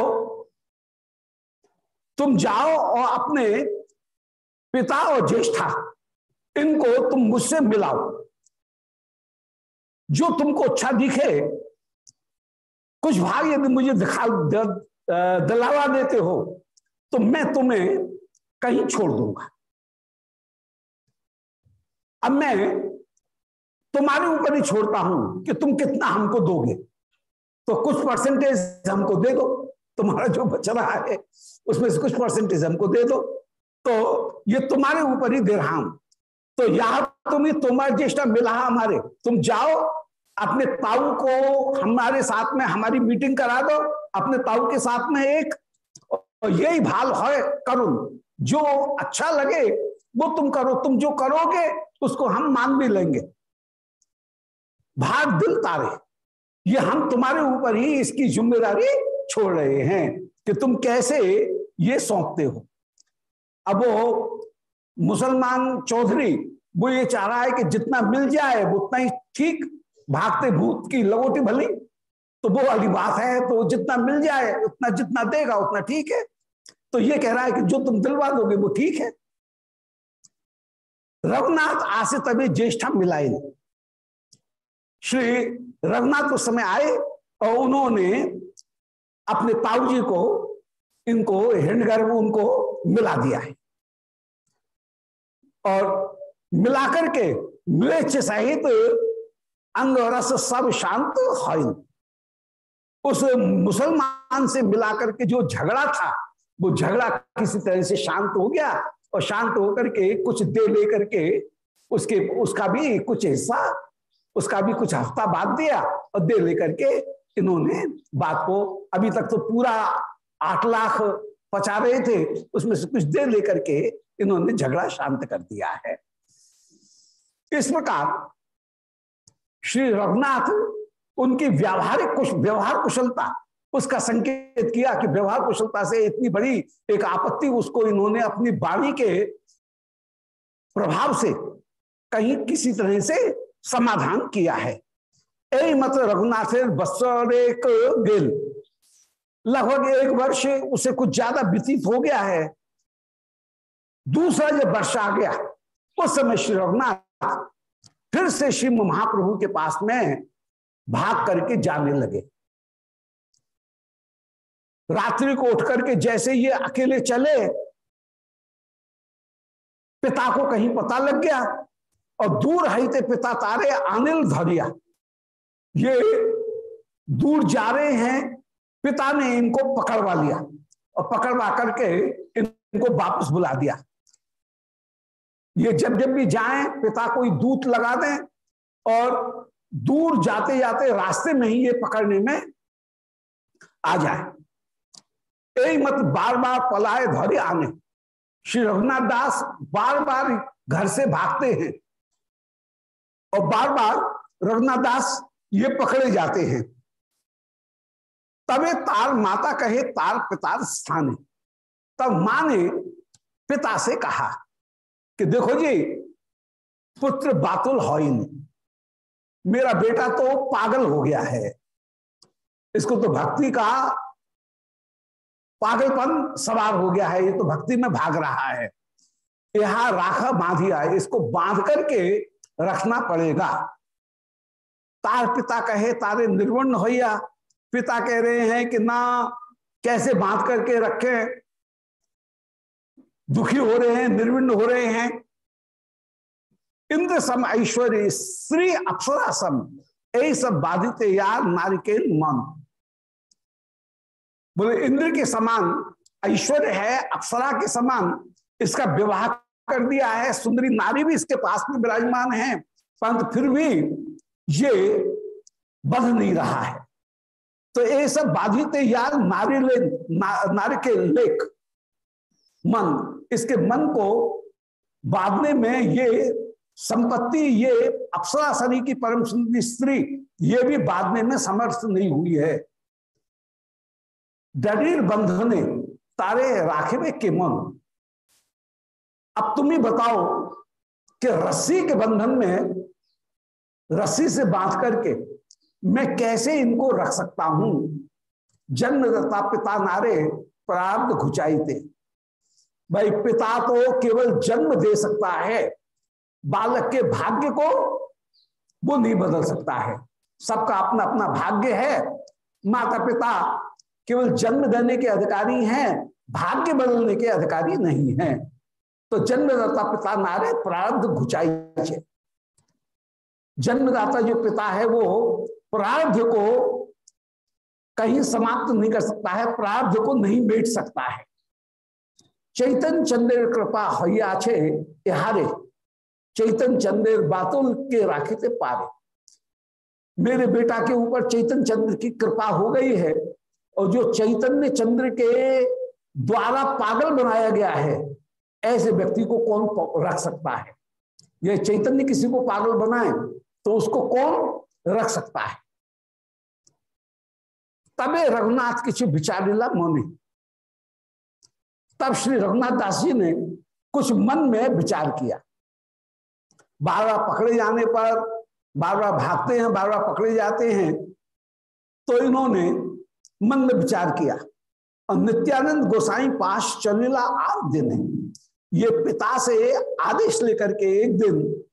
तुम जाओ और अपने पिता और ज्येष्ठा, इनको तुम मुझसे मिलाओ। जो तुमको अच्छा दिखे, कुछ भाग यदि मुझे दिखा दिलावा देते हो तो मैं तुम्हें कहीं छोड़ दूँगा। अब मैं तुम्हारे ऊपर ही छोड़ता हूँ कि तुम कितना हमको दोगे। तो कुछ परसेंटेज हमको दे दो। तुम्हारा जो बच रहा है, उसमें से कुछ परसेंटेज हमको दे दो। तो ये तुम्हारे ऊपर ही दे रहा हूँ तो यहाँ तुम्हें तुम्हारा ज्येष्ठा मिला हमारे। तुम जाओ, अपने ताऊ को हमारे साथ में हमारी मीटिंग करा दो। अपने ताऊ के साथ में एक। और यही भाल है करुण। जो अच्छा लगे, वो तुम करो। तुम जो करोगे, उसको हम मान भी लेंगे। भाग दिल तारे। ये हम तुम्हारे ऊपर ही इसकी ज़िम्मेदारी छोड़ रहे हैं कि तुम कैसे ये सौंपते हो। अब वो मुसलमान चौधरी, वो ये चाह रहा है कि जितना मिल जाए उतना ही ठीक भागते भूत की लगोटी भली। तो वो वाली बात है तो जितना मिल जाए, उतना जितना देगा, उतना ठीक है। तो ये कह रहा है कि जो तुम दिलवा दोगे, वो ठीक है। रघुनाथ आसे तभी ज्येष्ठा मिलाई श्री रघुनाथ उस समय आए और उन्होंने अपने ताऊ जी को, इनको हिंडगर्भ उनको मिला दिया है। और मिलाकर के मृच सहित अंग रस सब शांत हॉल उस मुसलमान से मिलाकर के जो झगड़ा था, वो झगड़ा किसी तरह से शांत हो गया और शांत होकर के कुछ दे लेकर के उसके, उसका भी कुछ हिस्सा उसका भी कुछ हफ़्ता बाद दिया और दे लेकर के इन्होंने बात को अभी तक तो पूरा आठ लाख पचा रहे थे, उसमें से कुछ दे लेकर के इन्होंने झगड़ा शांत कर दिया है। इस प्रकार श्री रघुनाथ उनकी व्यावहारिक कुश, व्यवहार कुशलता, उसका संकेत किया कि व्यवहार कुशलता से इतनी बड़ी एक आपत्ति उसको इन्होंने अपनी वाणी के प्रभाव से कहीं किसी तरह से समाधान किया है। यही मत रघुनाथ बसरेक गेल लगभग एक वर्ष उसे कुछ ज़्यादा व्यतीत हो गया है। दूसरा जब वर्ष आ गया, उस समय श्री रघुनाथ फिर से श्री महाप्रभु के पास में भाग करके जाने लगे। रात्रि को उठ करके जैसे ये अकेले चले, पिता को कहीं पता लग गया और दूर हईते पिता तारे अनिल धरिया। ये दूर जा रहे हैं, पिता ने इनको पकड़वा लिया और पकड़वा करके इनको वापस बुला दिया। ये जब जब भी जाएँ, पिता कोई दूत लगा दें और दूर जाते जाते रास्ते में ही ये पकड़ने में आ जाए। यही मत बार बार पलाए, धरे आने। श्री रघुनाथ दास बार बार घर से भागते हैं। और बार बार रघुनाथ दास ये पकड़े जाते हैं। तबे तार माता कहे तार पिता स्थाने। तब माँ ने पिता से कहा कि, देखो जी, पुत्र बातुल हो मेरा बेटा तो पागल हो गया है। इसको तो भक्ति का पागलपन सवार हो गया है। ये तो भक्ति में भाग रहा है। यहाँ राखा बांधिया इसको बाँध करके रखना पड़ेगा। तार पिता कहे, तारे निर्वर्ण होया पिता कह रहे हैं कि ना, कैसे बाँध करके रखे? दुखी हो रहे हैं निर्विण्ण हो रहे हैं। इंद्र सम ऐश्वर्य, श्री अप्सरा सम यही सब बाधित यार नारिकेल मन। बोले, इंद्र के समान, ऐश्वर्य है, अप्सरा के समान, इसका विवाह कर दिया है सुंदरी नारी भी इसके पास में विराजमान है परंतु फिर भी ये बध नहीं रहा है। तो ये सब बाधित यार नारी ले ना, नारी के लेख मन इसके मन को बांधने में ये संपत्ति ये अप्सरा शनि की परम सुंदरी स्त्री ये भी बांधने में समर्थ नहीं हुई है। डरीर बंधने तारे राखे में के मन अब तुम ही बताओ कि रस्सी के बंधन में, रस्सी से बाँध करके मैं कैसे इनको रख सकता हूँ? जन्मदाता पिता नारे प्राप्त घुचाई थे भाई, पिता तो केवल जन्म दे सकता है, बालक के भाग्य को वो नहीं बदल सकता है। सबका अपना अपना भाग्य है। माता पिता केवल जन्म देने के अधिकारी हैं, भाग्य बदलने के अधिकारी नहीं हैं। तो जन्मदाता पिता नारे प्रारब्ध घुचाई जन्मदाता जो पिता है, वो प्रारब्ध को कहीं समाप्त नहीं कर सकता है, प्रारब्ध को नहीं मेट सकता है। चैतन चंद्र कृपा हैया छे हारे चैतन चंद्र बातुल के राखे थे पारे। मेरे बेटा के ऊपर चैतन चंद्र की कृपा हो गई है, और जो चैतन्य चंद्र के द्वारा पागल बनाया गया है ऐसे व्यक्ति को कौन रख सकता है? यह चैतन्य किसी को पागल बनाए तो उसको कौन रख सकता है? तबे रघुनाथ किसी विचारिला मोने। तब श्री रघुनाथ दास जी ने कुछ मन में विचार किया। बार बार पकड़े जाने पर बार बार भागते हैं बार बार पकड़े जाते हैं तो इन्होंने मन में विचार किया। और नित्यानंद गोसाई पास चलेला आठ दिन ये पिता से आदेश लेकर के एक दिन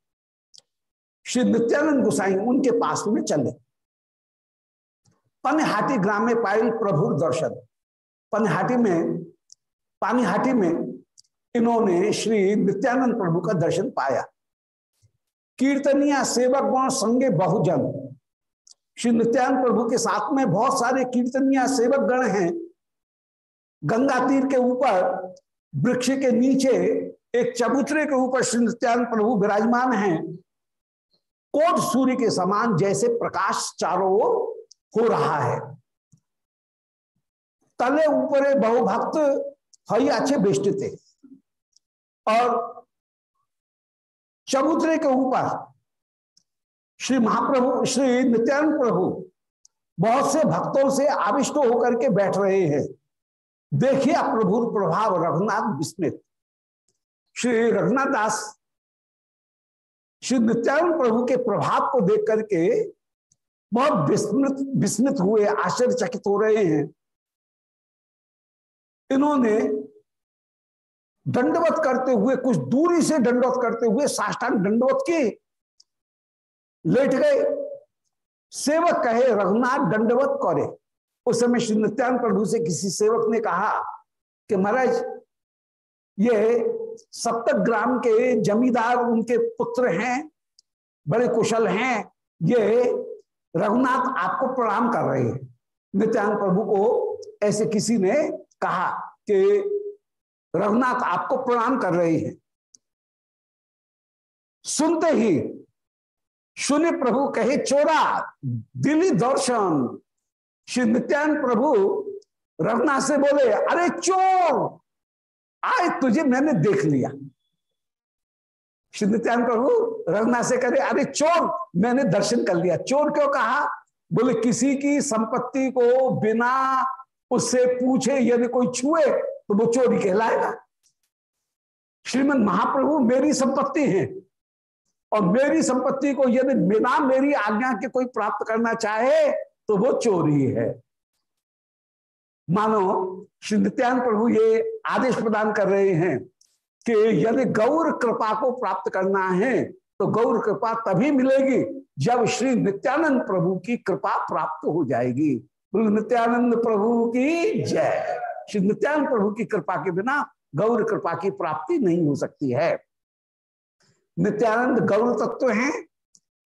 श्री नित्यानंद गोसाई उनके पास में चले। पनहाटी ग्राम में पायल प्रभु दर्शन। पनहाटी में, पानीहाटी में इन्होंने श्री नित्यानंद प्रभु का दर्शन पाया। कीर्तनिया सेवक गण संगे बहुजन। श्री नित्यानंद प्रभु के साथ में बहुत सारे कीर्तनिया सेवक गण हैं। गंगा तीर के ऊपर वृक्ष के नीचे एक चबूतरे के ऊपर श्री नित्यानंद प्रभु विराजमान हैं। कोट सूर्य के समान जैसे प्रकाश चारों ओर हो रहा है। तले ऊपर बहुभक्त हई अच्छे बेस्ट थे। और चबूतरे के ऊपर श्री महाप्रभु, श्री नित्यानंद प्रभु बहुत से भक्तों से आविष्ट होकर के बैठ रहे हैं। देखिए प्रभु प्रभाव रघुनाथ विस्मित। श्री रघुनाथ दास श्री नित्यानंद प्रभु के प्रभाव को देख करके बहुत विस्मृत, विस्मित हुए, आश्चर्यचकित हो रहे हैं। इन्होंने दंडवत करते हुए, कुछ दूरी से दंडवत करते हुए साष्टांग दंडवत की। लेट गए। सेवक कहे, रघुनाथ दंडवत करे। उस समय श्री नित्यान प्रभु से किसी सेवक ने कहा कि महाराज, ये सप्तक ग्राम के जमींदार उनके पुत्र हैं, बड़े कुशल हैं, ये रघुनाथ आपको प्रणाम कर रहे हैं। नित्यानंद प्रभु को ऐसे किसी ने कहा कि रघुनाथ आपको प्रणाम कर रहे हैं। सुनते ही शून्य प्रभु कहे, चोरा, दिली दर्शन श्री नित्यानंद प्रभु रघुनाथ से बोले, अरे चोर, आज तुझे मैंने देख लिया। श्री प्रभु रघुनाथ से करे अरे चोर, मैंने दर्शन कर लिया। चोर क्यों कहा? बोले, किसी की संपत्ति को बिना उससे पूछे यदि कोई छुए तो वो चोरी कहलाएगा। श्रीमद महाप्रभु, मेरी संपत्ति है, और मेरी संपत्ति को यदि बिना मेरी आज्ञा के कोई प्राप्त करना चाहे तो वो चोरी है। मानो श्री नित्यानंद प्रभु ये आदेश प्रदान कर रहे हैं कि यदि गौर कृपा को प्राप्त करना है तो गौर कृपा तभी मिलेगी जब श्री नित्यानंद प्रभु की कृपा प्राप्त हो जाएगी। नित्यानंद प्रभु की जय। श्री नित्यानंद प्रभु की कृपा के बिना गौर कृपा की प्राप्ति नहीं हो सकती है। नित्यानंद गौर तत्व है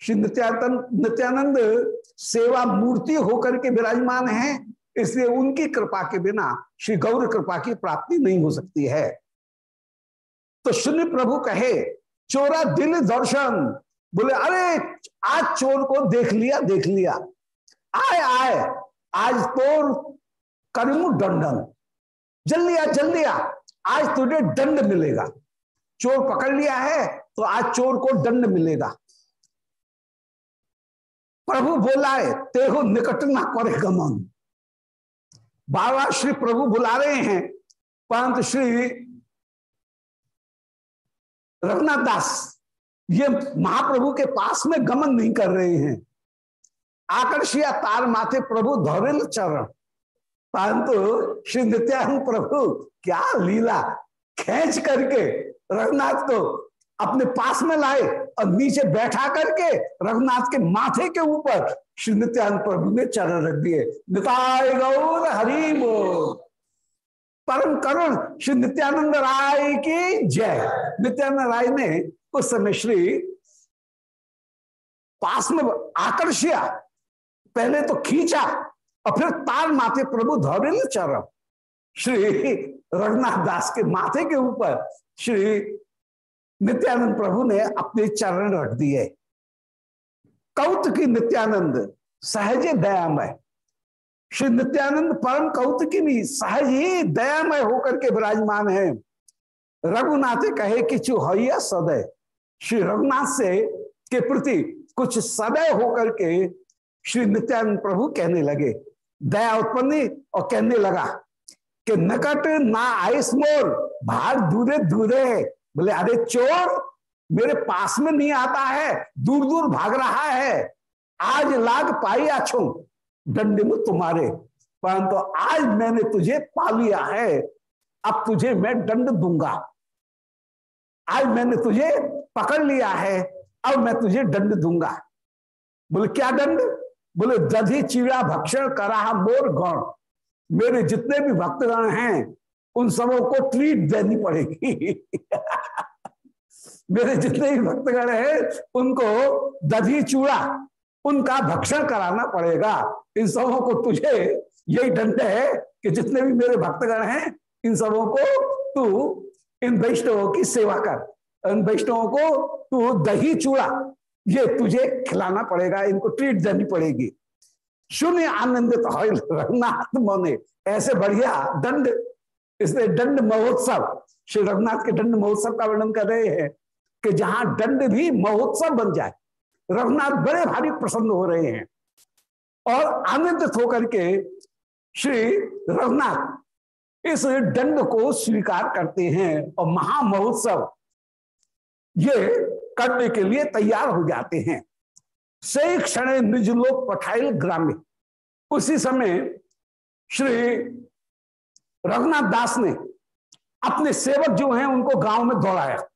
श्री नित्यानंद नित्यानंद सेवा मूर्ति होकर के विराजमान है, इसलिए उनकी कृपा के बिना श्री गौर कृपा की प्राप्ति नहीं हो सकती है। तो शून्य प्रभु कहे, चोरा दिल दर्शन। बोले, अरे, आज चोर को देख लिया देख लिया। आए आए। आज तो करमू दंडन। जल लिया जल लिया आज तुझे दंड मिलेगा। चोर पकड़ लिया है तो आज चोर को दंड मिलेगा। प्रभु बोला है तेहो निकट ना करे गमन। बार श्री प्रभु बुला रहे हैं, परंतु श्री रघुनाथ दास ये महाप्रभु के पास में गमन नहीं कर रहे हैं। आकर्षिया तार माथे प्रभु धौरिल चरण, परंतु श्री नित्यानंद प्रभु, क्या लीला, खेच करके रघुनाथ को अपने पास में लाए और नीचे बैठा करके रघुनाथ के माथे के ऊपर श्री नित्यानंद प्रभु ने चरण रख दिए। निताय गौर हरि परम करुण श्री नित्यानंद राय की जय। नित्यानंद राय ने उस समय श्री पास में आकर्षिया पहले तो खींचा और फिर तार माथे प्रभु धौरिल चरण श्री रघुनाथ दास के माथे के ऊपर श्री नित्यानंद प्रभु ने अपने चरण रख दिए। कौत की नित्यानंद, सहज दयामय। श्री नित्यानंद परम कौत की भी सहज ही दयामय होकर के विराजमान है। रघुनाथ कहे कि चुहैया सदय। श्री रघुनाथ से के प्रति कुछ सदय होकर के श्री नित्यानंद प्रभु कहने लगे। दया उत्पन्न और कहने लगा कि नकट ना आइस मोर भाग दूरे दूरे बोले, अरे चोर, मेरे पास में नहीं आता है दूर दूर भाग रहा है। आज लाग पाई अच्छो डंडे में तुम्हारे। परंतु तो आज मैंने तुझे पा लिया है, अब तुझे मैं दंड दूँगा। आज मैंने तुझे पकड़ लिया है, अब मैं तुझे दंड दूँगा। बोले, क्या दंड बोले दधी चिड़ा भक्षण करा मोर गण, मेरे जितने भी भक्तगण हैं उन सबों को ट्रीट देनी पड़ेगी। मेरे जितने भी भक्तगण हैं, उनको दधी चूड़ा, उनका भक्षण कराना पड़ेगा। इन सबों को तुझे यही दंड है कि जितने भी मेरे भक्तगण हैं, इन सबों को तू, इन वैष्णवों की सेवा कर। इन वैष्णवों को तू दही चूड़ा, ये तुझे खिलाना पड़ेगा, इनको ट्रीट देनी पड़ेगी। शून्य आनंदित तो रघुनाथ मोने, ऐसे बढ़िया दंड इसलिए दंड महोत्सव, श्री रघुनाथ के दंड महोत्सव का वर्णन कर रहे हैं कि जहाँ दंड भी महोत्सव बन जाए, रघुनाथ बड़े भारी प्रसन्न हो रहे हैं और आनंदित होकर के श्री रघुनाथ इस दंड को स्वीकार करते हैं और महामहोत्सव ये करने के लिए तैयार हो जाते हैं। से क्षण निज लोग पठाइल ग्राम्य। उसी समय श्री रघुनाथ दास ने अपने सेवक जो हैं उनको गाँव में दौड़ाया।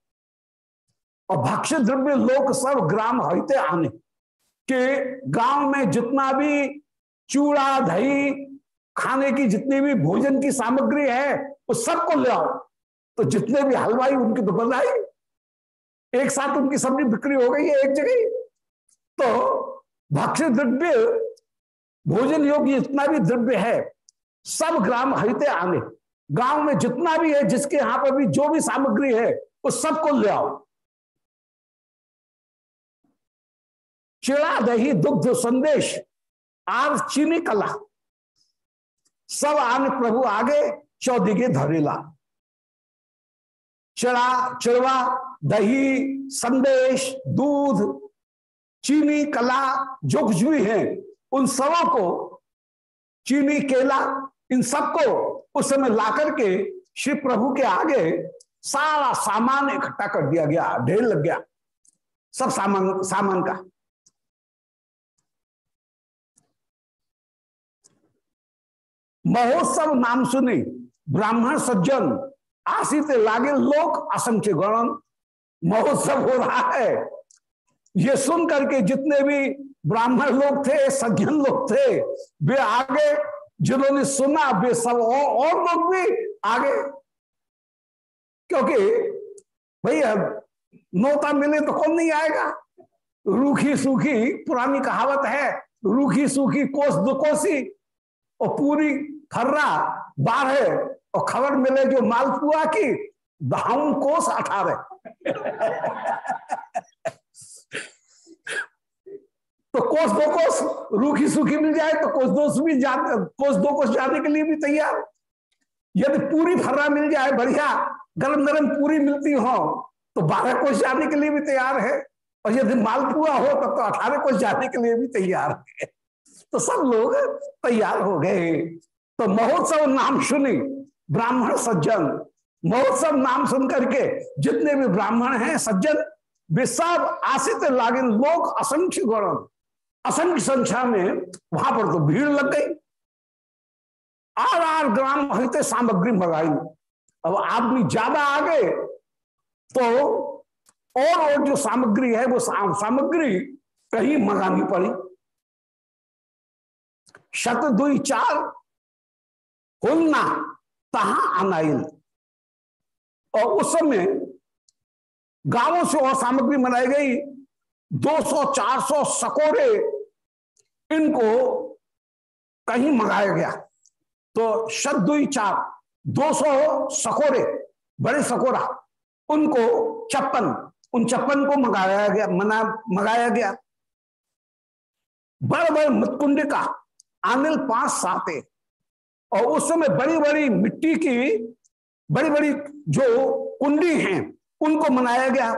और भक्ष्य द्रव्य लोक सर्व ग्राम होते आने के गाँव में जितना भी चूड़ा, दही, खाने की जितनी भी भोजन की सामग्री है, वो सबको ले आओ। तो जितने भी हलवाई उनकी तो बधाई। एक साथ उनकी सब्ज़ी बिक्री हो गई है एक जगह। तो भक्ष्य द्रव्य, भोजन योग्य जितना भी द्रव्य है सब ग्राम हरिते आने गाँव में जितना भी है, जिसके यहाँ पर भी जो भी सामग्री है, वो सबको ले आओ। चिड़ा दही, दुग्ध संदेश, आर चीनी कला, सब आने प्रभु आगे चौधी के धरेला चिड़ा, चिड़वा, दही, संदेश, दूध, चीनी कला, जो कुछ भी है, उन सबों को चीनी केला इन सबको उस समय ला करके श्री प्रभु के आगे सारा सामान इकट्ठा कर दिया गया, ढेर लग गया, सब सामान सामान का। महोत्सव नाम सुनी, ब्राह्मण सज्जन आशित लागे लोक असंख्य गणन महोत्सव हो रहा है। ये सुन करके जितने भी ब्राह्मण लोग थे, सज्जन लोग थे, वे आगे जिन्होंने सुना वे सब और, और लोग भी आगे। क्योंकि भैया नौता मिले तो कौन नहीं आएगा? रूखी सूखी पुरानी कहावत है रूखी सूखी कोस दुकोसी और पूरी फर्रा बारह और खबर मिले जो मालपुआ की दाउन कोस अठारह। तो कोस दो कोस, रूखी सूखी मिल जाए तो कोस दो भी कोस दो कोस जाने के लिए भी तैयार। यदि पूरी फर्रा मिल जाए, बढ़िया गरम गरम पूरी मिलती हो तो बारह कोस जाने के लिए भी तैयार है। और यदि मालपुआ हो तब तो अठारह कोस जाने के लिए भी तैयार है। तो सब लोग तैयार हो गए। तो महोत्सव नाम सुनी, ब्राह्मण सज्जन। महोत्सव नाम सुन करके जितने भी ब्राह्मण हैं, सज्जन, वे सब आशित लागिन लोग असंख्य गौरव। असंख्य संख्या में वहाँ पर तो भीड़ लग गई। आर आर ग्राम हित सामग्री मंगाई। अब आदमी ज़्यादा आ गए तो और और जो सामग्री है वो साम, सामग्री कहीं मंगानी पड़ी। शत दुई चार होलना तहा अनाइल और उस समय गाँवों से और सामग्री मनाई गई। 200-400 सकोरे इनको कहीं मंगाया गया। तो शब्दुई चार 200 सकोरे, बड़े सकोरा, उनको चप्पन उन चप्पन को मंगाया गया, मना, मंगाया गया। बड़े बड़े मृतकुंड का आनिल पाँच साते, और उस समय बड़ी बड़ी मिट्टी की बड़ी बड़ी जो कुंडी हैं, उनको मनाया गया।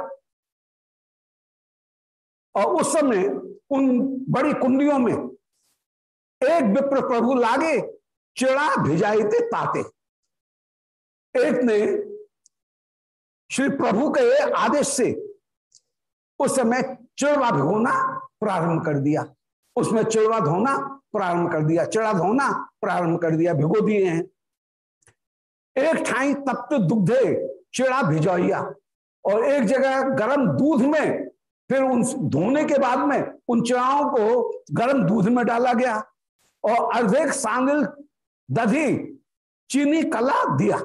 और उस समय उन बड़ी कुंडियों में एक विप्र प्रभु लागे, चिड़ा भिजाई थे ताते एक ने श्री प्रभु के आदेश से उस समय चिड़वा भिगोना प्रारंभ कर दिया। उसमें चिड़वा धोना प्रारंभ कर दिया। चिड़ा धोना प्रारंभ कर दिया, भिगो दिए हैं। एक ठाई तप्त दुग्धे चिड़ा भिजोइया। और एक जगह गर्म दूध में फिर उन धोने के बाद में उन चिड़ाओं को गर्म दूध में डाला गया और अर्धेक सांगिल, दधी, चीनी, कला दिया।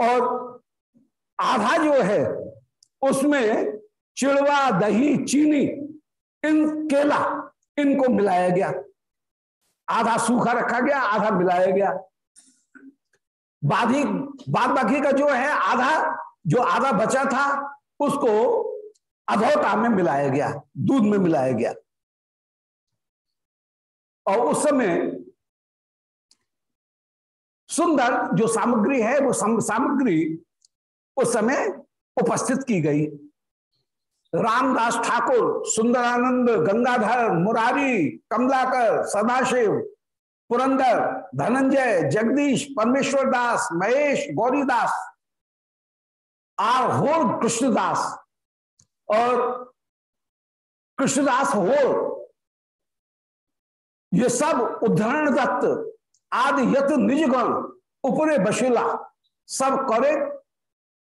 और आधा जो है, उसमें चिड़वा, दही, चीनी, इन केला, इनको मिलाया गया। आधा सूखा रखा गया, आधा मिलाया गया। बाधी बाद बाकी का जो है, आधा, जो आधा बचा था, उसको अधोटा में मिलाया गया, दूध में मिलाया गया। और उस समय सुंदर जो सामग्री है, वो सामग्री उस समय उपस्थित की गई। रामदास ठाकुर, सुंदरानंद, गंगाधर, मुरारी, कमलाकर, सदाशिव, पुरंदर, धनंजय, जगदीश परमेश्वर दास महेश, गौरीदास आर होर कृष्णदास और कृष्णदास होर ये सब उदाहरण दत्त आदि यत निजगण उपरे बशिला सब करे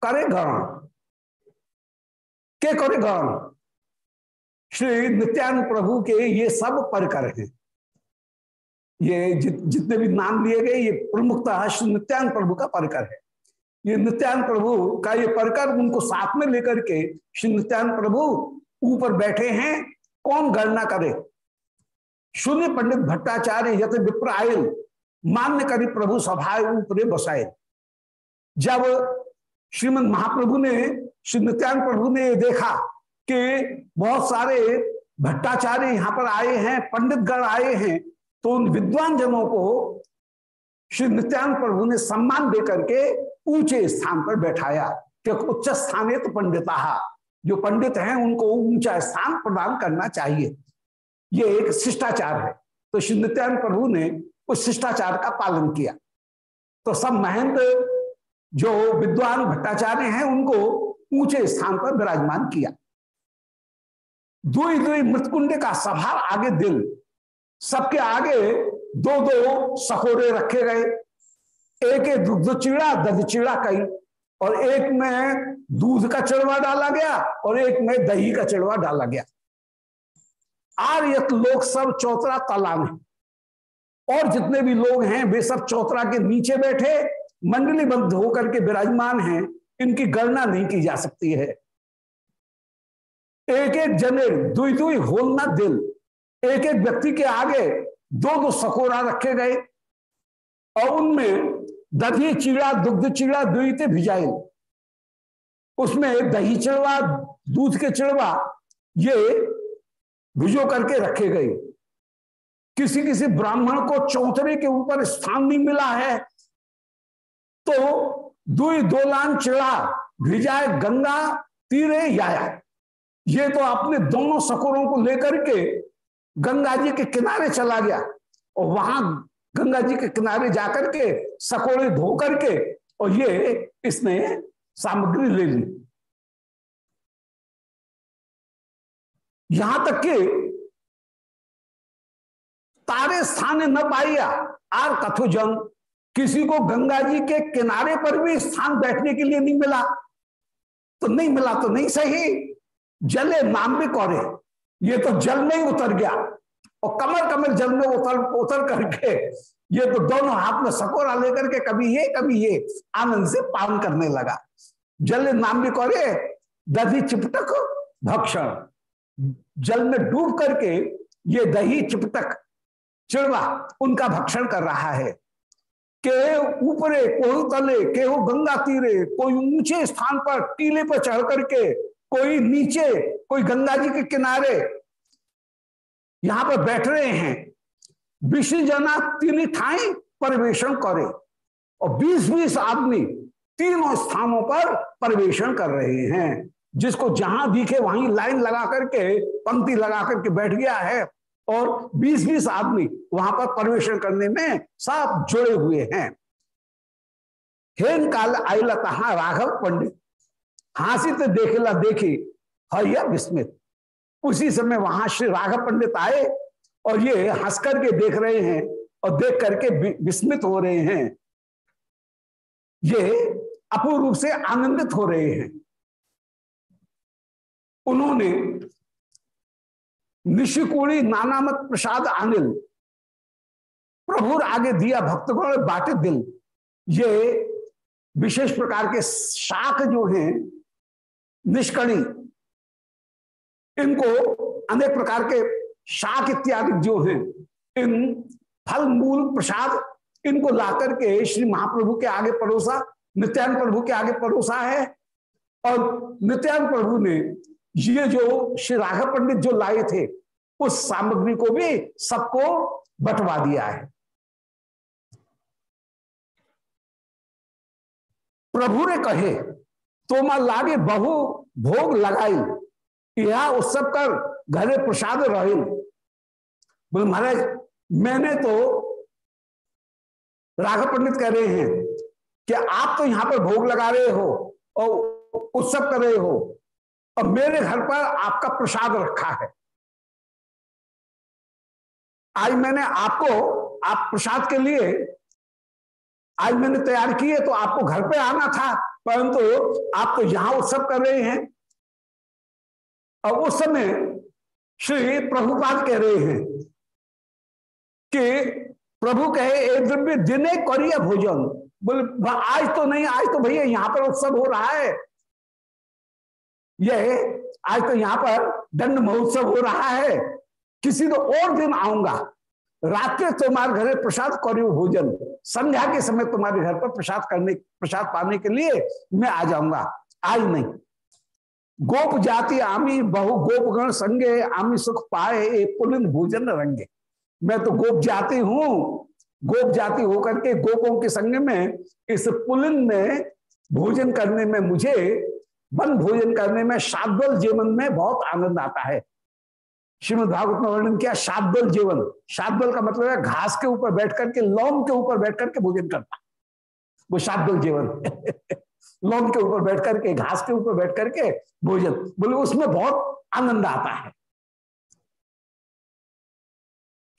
करे गण। के करे गण? श्री नित्यान प्रभु के ये सब परकर हैं। ये जित, जितने भी नाम लिए गए ये प्रमुखता श्री नित्यान प्रभु का परकर है ये नित्यान प्रभु का ये परकर उनको साथ में लेकर के श्री नित्यान प्रभु ऊपर बैठे हैं, कौन गणना करे? शून्य पंडित भट्टाचार्य यथ विप्र आयल, मान्य करी प्रभु सभा ऊपरे बसाए। जब श्रीमद महाप्रभु ने, श्री नित्यान प्रभु ने देखा कि बहुत सारे भट्टाचार्य यहाँ पर आए हैं पंडित गण आए हैं तो उन विद्वान जनों को श्री नित्यान प्रभु ने सम्मान देकर के ऊँचे स्थान पर बैठाया। क्योंकि उच्च स्थाने तो पंडिता, जो पंडित हैं, उनको ऊँचा स्थान प्रदान करना चाहिए। ये एक शिष्टाचार है। तो श्री प्रभु ने उस शिष्टाचार का पालन किया। तो सब महेंद्र जो विद्वान भट्टाचार्य हैं, उनको ऊँचे स्थान पर विराजमान किया। दुई दुई मृतकुंड का सभा आगे दिल सबके आगे दो दो सकोरे रखे गए। एक एक दुग्ध चिड़ा दध चिड़ा कई और एक में दूध का चिड़वा डाला गया, और एक में दही का चिड़वा डाला गया। आर्यत लोग सब चौतरा तालाब है। और जितने भी लोग हैं, वे सब चौतरा के नीचे बैठे मंडली बंद होकर के विराजमान हैं। इनकी गणना नहीं की जा सकती है। एक एक जने दुई दुई होलना दिल। एक एक व्यक्ति के आगे दो दो सकोरा रखे गए। और उनमें दधी चिड़ा, दुग्ध चिड़ा, दुईते भिजाए उसमें दही चिड़वा दूध के चिड़वा ये भिजो करके रखे गए। किसी किसी ब्राह्मण को चौथरे के ऊपर स्थान नहीं मिला है। तो दुई दो लान चिड़ा, भिजाए गंगा, तीरे, याया। ये तो अपने दोनों सकोरों को लेकर के गंगा जी के किनारे चला गया और वहाँ गंगा जी के किनारे जाकर के, सकोड़े धो करके, और ये इसने सामग्री ले ली। यहाँ तक कि तारे स्थान न पाइया, आर कथो जंग किसी को गंगा जी के किनारे पर भी स्थान बैठने के लिए नहीं मिला। तो नहीं मिला तो नहीं सही। जले नाम भी कौरे, ये तो जल में ही उतर गया। और कमर कमर जल में उतर उतर करके, ये तो दोनों हाथ में सकोरा लेकर के कभी ये कभी ये, आनंद से पान करने लगा। जल नाम भी करे दधी चिपटक भक्षण। जल में डूब करके ये दही चिपटक, चिड़वा, उनका भक्षण कर रहा है। के ऊपरे कोई तले, केहू गंगा तीरे, कोई ऊँचे स्थान पर टीले पर चढ़ करके, कोई नीचे, कोई गंगा जी के किनारे यहाँ पर बैठ रहे हैं। विष्णु जना तीन ठाई परिवेशन करे और बीस बीस आदमी तीनों स्थानों पर परिवेशन कर रहे हैं। जिसको जहाँ दिखे वहीं लाइन लगा करके, पंक्ति लगा करके बैठ गया है और 20-20 आदमी वहाँ पर परिवेशन करने में सब जुड़े हुए हैं। हेन काल आयला तहा राघव पंडित। हासी तो देखेला देखी हया विस्मित। उसी समय वहाँ श्री राघव पंडित आए और ये हंस करके देख रहे हैं और देख करके विस्मित हो रहे हैं। ये अपूर्व रूप से आनंदित हो रहे हैं। उन्होंने निशिकोणी नानामत प्रसाद अनिल, प्रभुर आगे दिया भक्तगण बाटे दिल। ये विशेष प्रकार के शाख जो हैं, निष्कणी इनको अनेक प्रकार के शाक इत्यादि जो हैं, इन फल, मूल, प्रसाद, इनको ला करके श्री महाप्रभु के आगे परोसा, नित्यान प्रभु के आगे परोसा है। और नित्यान प्रभु ने ये जो श्री राघव पंडित जो लाए थे, उस सामग्री को भी सबको बंटवा दिया है। प्रभु ने कहे तो मैं लागे बहु भोग लगाई यह उत्सव कर घरे प्रसाद रहे। बोले, महाराज, मैंने तो राघव पंडित कह रहे हैं कि आप तो यहाँ पर भोग लगा रहे हो और उत्सव कर रहे हो और मेरे घर पर आपका प्रसाद रखा है। आज मैंने आपको, आप प्रसाद के लिए, आज मैंने तैयार किए तो आपको घर पे आना था, परंतु आप तो यहाँ उत्सव कर रहे हैं। और उस समय श्री प्रभुपाद कह रहे हैं कि प्रभु कहे, ए द्रव्य, दिने करिए भोजन। बोले आज तो नहीं, आज तो भैया यहाँ पर उत्सव हो रहा है। यह, आज तो यहाँ पर दंड महोत्सव हो रहा है। किसी तो और दिन आऊँगा। रात्रि तुम्हारे घर प्रसाद करियो भोजन। संध्या के समय तुम्हारे घर पर प्रसाद करने, प्रसाद पाने के लिए मैं आ जाऊँगा। आज नहीं। गोप जाति आमी बहु गोपगण संगे, आमी सुख पाए एक पुलिन भोजन रंगे। मैं तो गोप जाति हूँ। गोप जाति होकर के गोपों के संग में, इस पुलिन में भोजन करने में मुझे, वन भोजन करने में शाद्वल जीवन में बहुत आनंद आता है। श्रीमद भागवत में वर्णन किया, शाद्वल जीवन। शाद्वल का मतलब है घास के ऊपर बैठ करके लौम के ऊपर बैठ करके भोजन करना। वो शाद्वल जीवन। लौम के ऊपर बैठ करके, घास के ऊपर बैठ करके भोजन। बोले, उसमें बहुत आनंद आता है।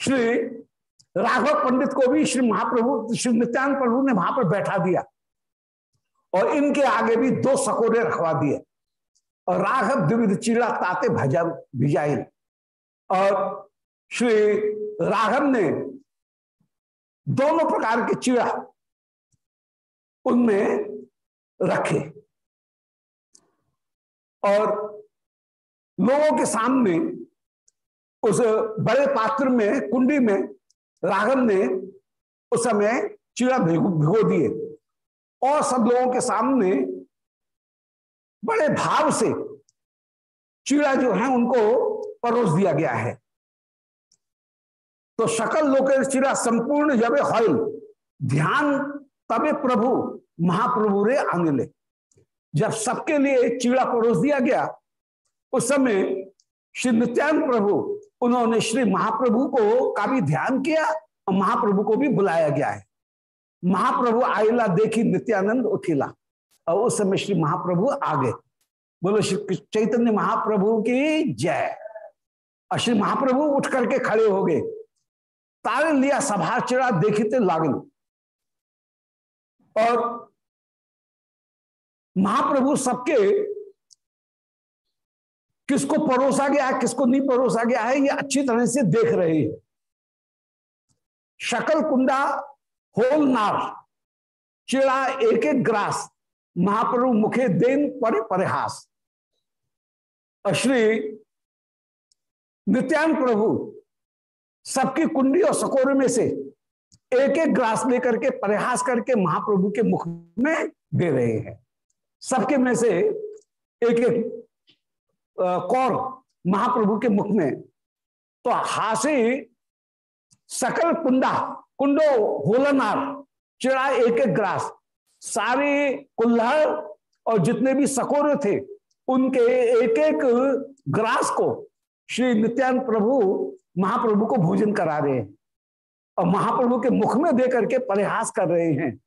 श्री राघव पंडित को भी श्री महाप्रभु, श्री नित्यानंद प्रभु ने वहाँ पर बैठा दिया। और इनके आगे भी दो सकोरे रखवा दिए। और राघव द्विविध चिड़ा ताते भजा, भिजाई। और श्री राघव ने दोनों प्रकार के चिड़ा उनमें रखे। और लोगों के सामने उस बड़े पात्र में, कुंडी में, राघव ने उस समय चिड़ा भिगो दिए। और सब लोगों के सामने बड़े भाव से चिड़ा जो है, उनको परोस दिया गया है। तो सकल लोक चिड़ा संपूर्ण जब हल, ध्यान तबे प्रभु। महाप्रभु रे आंगले जब सबके लिए चिड़ा परोस दिया गया, उस समय श्री नित्यानंद प्रभु, उन्होंने श्री महाप्रभु को का भी ध्यान किया और महाप्रभु को भी बुलाया गया है। महाप्रभु आयला देखी नित्यानंद उठिला और उस समय श्री महाप्रभु आ गए। बोलो, श्री चैतन्य महाप्रभु की जय। और श्री महाप्रभु उठ करके खड़े हो गए। तार लिया, सभा चिड़ा देखते लागल। और महाप्रभु सबके किसको परोसा गया है, किसको नहीं परोसा गया है, ये अच्छी तरह से देख रहे हैं। शकल कुंडा, होल नार, चिड़ा एक एक ग्रास, महाप्रभु मुखे देन पर परिहास। श्री नित्यान प्रभु सबकी कुंडी और सकोरे में से एक एक ग्रास लेकर के परिहास करके महाप्रभु के मुख में दे रहे हैं। सबके में से एक एक कौर महाप्रभु के मुख में। तो हासी, सकल कुंडा, कुंडो, होलनार, चिड़ा, एक एक ग्रास। सारे कुल्हड़ और जितने भी सकोरे थे, उनके एक एक ग्रास को श्री नित्यान प्रभु महाप्रभु को भोजन करा रहे हैं और महाप्रभु के मुख में दे करके परिहास कर रहे हैं।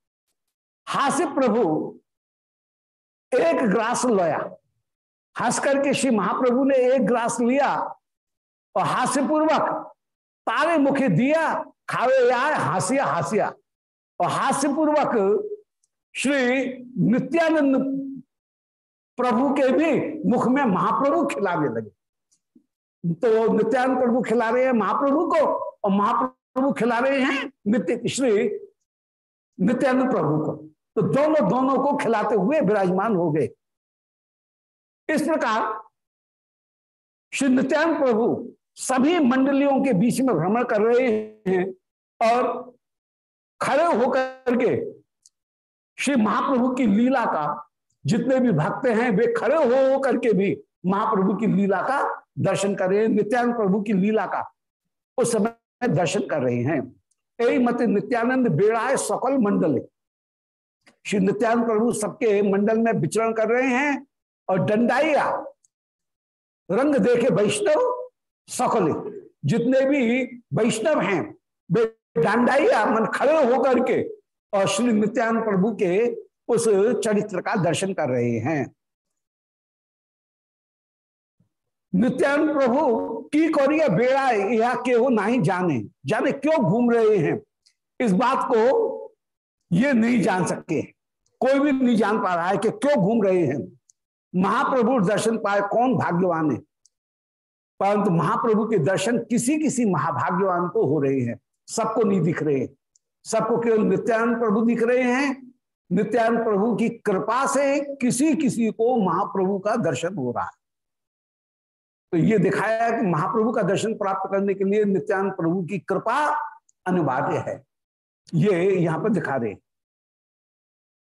हास्य प्रभु एक ग्रास लोया। हंस करके श्री महाप्रभु ने एक ग्रास लिया और हास्य पूर्वक तारे मुखे दिया, खावे आए हासिया हासिया। और हास्य पूर्वक श्री नित्यानंद प्रभु के भी मुख में महाप्रभु खिलाने लगे। तो नित्यानंद प्रभु खिला रहे हैं महाप्रभु को और महाप्रभु खिला रहे हैं नित्य श्री नित्यानंद प्रभु को। तो दोनों दोनों को खिलाते हुए विराजमान हो गए। इस प्रकार श्री नित्यानंद प्रभु सभी मंडलियों के बीच में भ्रमण कर रहे हैं और खड़े होकर के श्री महाप्रभु की लीला का जितने भी भक्त हैं, वे खड़े हो करके भी महाप्रभु की लीला का दर्शन कर रहे हैं। नित्यानंद प्रभु की लीला का उस समय दर्शन कर रहे हैं। यही मत नित्यानंद बेड़ा सकल मंडल। श्री नित्यानंद प्रभु सबके मंडल में विचरण कर रहे हैं और दंडाइया रंग देखे वैष्णव सकल। जितने भी वैष्णव हैं, वे डांडाइया मन खड़े होकर के और श्री नित्यानंद प्रभु के उस चरित्र का दर्शन कर रहे हैं। नित्यानंद प्रभु की कौरिया बेड़ा, यह के हो नहीं जाने। जाने क्यों घूम रहे हैं? इस बात को ये नहीं जान सकते कोई भी नहीं जान पा रहा है कि क्यों घूम रहे हैं। महाप्रभु दर्शन पाए कौन भाग्यवान है? परंतु महाप्रभु के दर्शन किसी किसी महाभाग्यवान को हो रहे हैं। सबको नहीं दिख रहे। सबको केवल नित्यानंद प्रभु दिख रहे हैं। नित्यानंद प्रभु की कृपा से किसी किसी को महाप्रभु का दर्शन हो रहा है। तो ये दिखाया कि महाप्रभु का दर्शन प्राप्त करने के लिए नित्यानंद प्रभु की कृपा अनिवार्य है। ये यहाँ पर दिखा रहे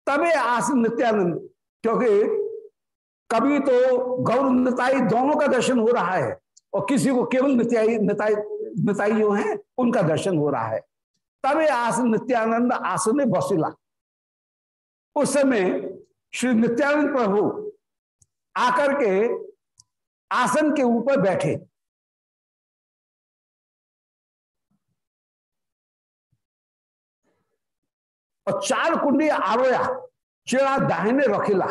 तबे आस नित्यानंद, क्योंकि कभी तो गौर निताई दोनों का दर्शन हो रहा है, और किसी को केवल नित्याई, निताई निताई जो है, उनका दर्शन हो रहा है। तबे आस नित्यानंद आसन बसिला। उस समय श्री नित्यानंद प्रभु आकर के आसन के ऊपर बैठे। और चार कुंडी आरोया, चेड़ा दाहिने रखिला।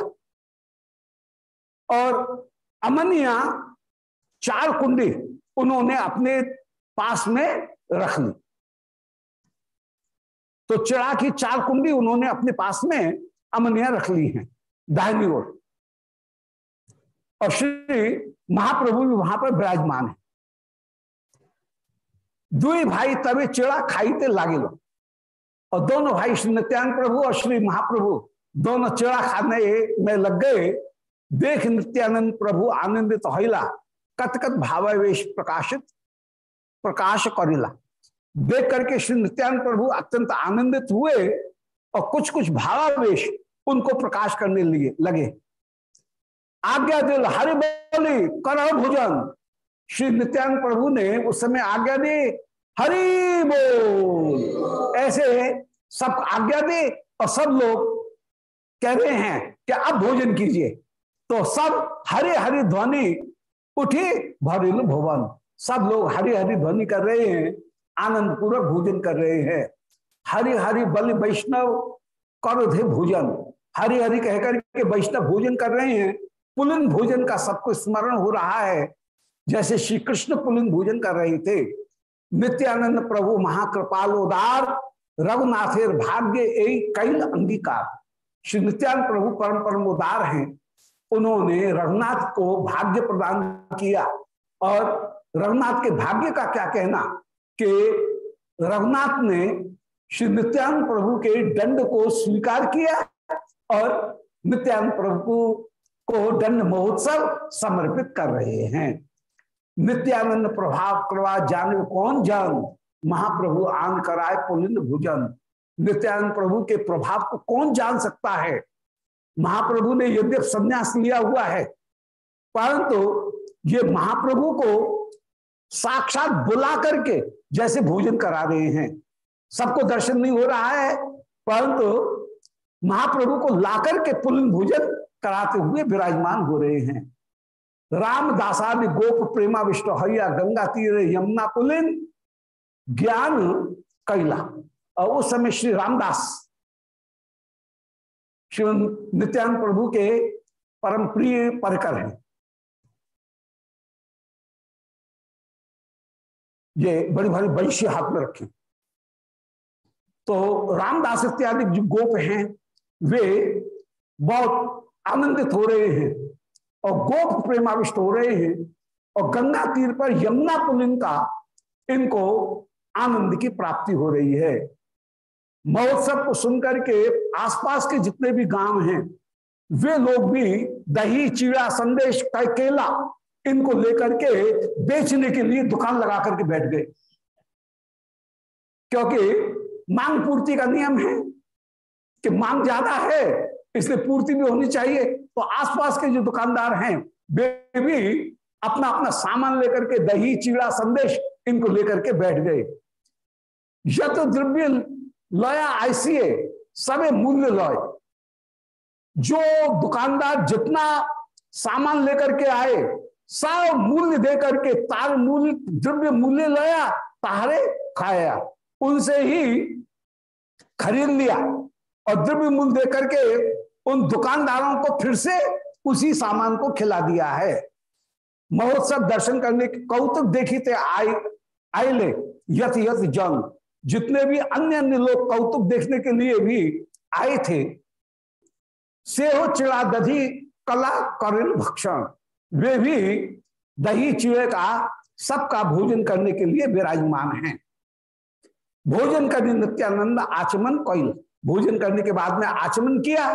और अमनिया चार कुंडी उन्होंने अपने पास में रख ली। तो चिड़ा की चार कुंडी उन्होंने अपने पास में अमनिया रख ली हैं, दाहिनी ओर। और श्री महाप्रभु भी वहाँ पर विराजमान है। दुई भाई तबे चिड़ा खाईते लागे लो। और दोनों भाई श्री नित्यानंद प्रभु और श्री महाप्रभु दोनों चिड़ा खाने में लग गए। देख नित्यानंद प्रभु आनंदित तो हिला कतकत भावावेश प्रकाशित, प्रकाश करिला। देख करके श्री नित्यानंद प्रभु अत्यंत आनंदित हुए और कुछ कुछ भावावेश उनको प्रकाश करने लिए लगे। आज्ञा दिल, हरि बोली, कर भोजन। श्री नित्यानंद प्रभु ने उस समय आज्ञा दी हरि बोल। ऐसे सब आज्ञा दे और सब लोग कह रहे हैं कि अब भोजन कीजिए। तो सब हरे हरि ध्वनि उठी भरिल भुवन। सब लोग हरि हरि ध्वनि कर रहे हैं आनंद पूर्वक भोजन कर रहे हैं। हरि हरि बल वैष्णव कर थे भोजन। हरि हरि कहकर के वैष्णव भोजन कर रहे हैं। पुलिन भोजन का सबको स्मरण हो रहा है। जैसे श्री कृष्ण पुलिन भोजन कर रहे थे। नित्यानंद प्रभु महाकृपालोदार रघुनाथेर भाग्य एक कई अंगीकार। श्री नित्यानंद प्रभु परम परम उदार हैं। उन्होंने रघुनाथ को भाग्य प्रदान किया। और रघुनाथ के भाग्य का क्या कहना? कि रघुनाथ ने श्री नित्यानंद प्रभु के दंड को स्वीकार किया और नित्यानंद प्रभु को दंड महोत्सव समर्पित कर रहे हैं। नित्यानंद प्रभाव करवा जान कौन जान? महाप्रभु आन कराए पुलिंद भुजन। नित्यानंद प्रभु के प्रभाव को कौन जान सकता है? महाप्रभु ने यद्यप संन्यास लिया हुआ है, परंतु ये महाप्रभु को साक्षात बुला करके जैसे भोजन करा रहे हैं। सबको दर्शन नहीं हो रहा है, परंतु महाप्रभु को लाकर के पुलिन भोजन कराते हुए विराजमान हो रहे हैं। रामदासादि गोप प्रेमा विष्णु हरिया गंगा तीर यमुना पुलिन ज्ञान कैला। और उस समय श्री रामदास, श्री नित्यानंद प्रभु के परम प्रिय परकर हैं। ये बड़ी भारी वंशी हाथ में रखे। तो रामदास इत्यादि जो गोप हैं, वे बहुत आनंदित हो रहे हैं। और गोप प्रेमाविष्ट हो रहे हैं, और गंगा तीर पर यमुना पुलिंग का इनको आनंद की प्राप्ति हो रही है। महोत्सव को सुनकर के आसपास के जितने भी गाँव हैं, वे लोग भी दही, चीड़ा, संदेश केला, इनको लेकर के बेचने के लिए दुकान लगा करके बैठ गए। क्योंकि मांग पूर्ति का नियम है कि मांग ज़्यादा है, इसलिए पूर्ति भी होनी चाहिए। तो आसपास के जो दुकानदार हैं, वे भी अपना अपना सामान लेकर के दही चीड़ा संदेश इनको लेकर के बैठ गए। यत द्रव्य लया ऐसी सबे मूल्य लय। जो दुकानदार जितना सामान लेकर के आए, सब मूल्य दे करके तार मूल्य द्रव्य मूल्य लया, तारे खाया। उनसे ही खरीद लिया और द्रव्य मूल्य दे करके उन दुकानदारों को फिर से उसी सामान को खिला दिया है। महोत्सव दर्शन करने के कौतुक देखी थे आई आइले यथ यथ जंग जितने भी अन्य अन्य लोग कौतुक देखने के लिए भी आए थे। से हो चिड़ा दधी कला करिल भक्षण। वे भी दही चिड़े का, सबका भोजन करने के लिए विराजमान हैं। भोजन करने नित्यानंद आचमन कोयल भोजन करने के बाद में आचमन किया।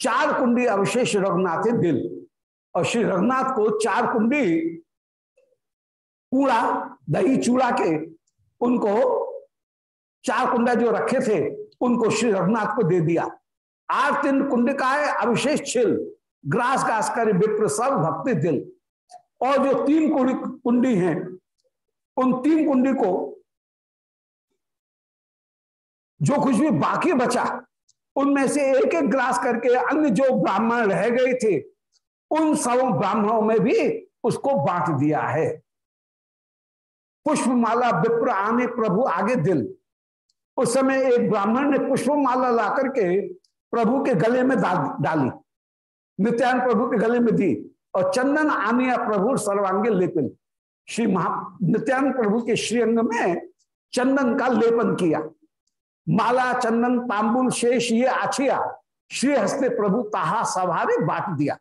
चार कुंडी अवशेष रघुनाथ दिल। और श्री रघुनाथ को चार कुंडी कूड़ा दही चूड़ा के, उनको चार कुंडा जो रखे थे, उनको श्री रघुनाथ को दे दिया। आठ तीन कुंड का है अविशेष छिल, ग्रास गास कर, विप्र सब भक्ति दिल। और जो तीन कुंडी हैं, उन तीन कुंडी को जो कुछ भी बाकी बचा उनमें से एक एक ग्रास करके अन्य जो ब्राह्मण रह गए थे, उन सब ब्राह्मणों में भी उसको बांट दिया है। पुष्पमाला विप्र आने प्रभु आगे दिल उस समय एक ब्राह्मण ने पुष्पमाला ला करके प्रभु के गले में डाली नित्यान प्रभु के गले में दी और चंदन आनिया प्रभु सर्वांगे लेपिन। श्री महा, नित्यान प्रभु के श्रीअंग में चंदन का लेपन किया। माला चंदन तांबुल शेष ये आछिया, श्री हस्ते प्रभु ताहा सभारे बांट दिया।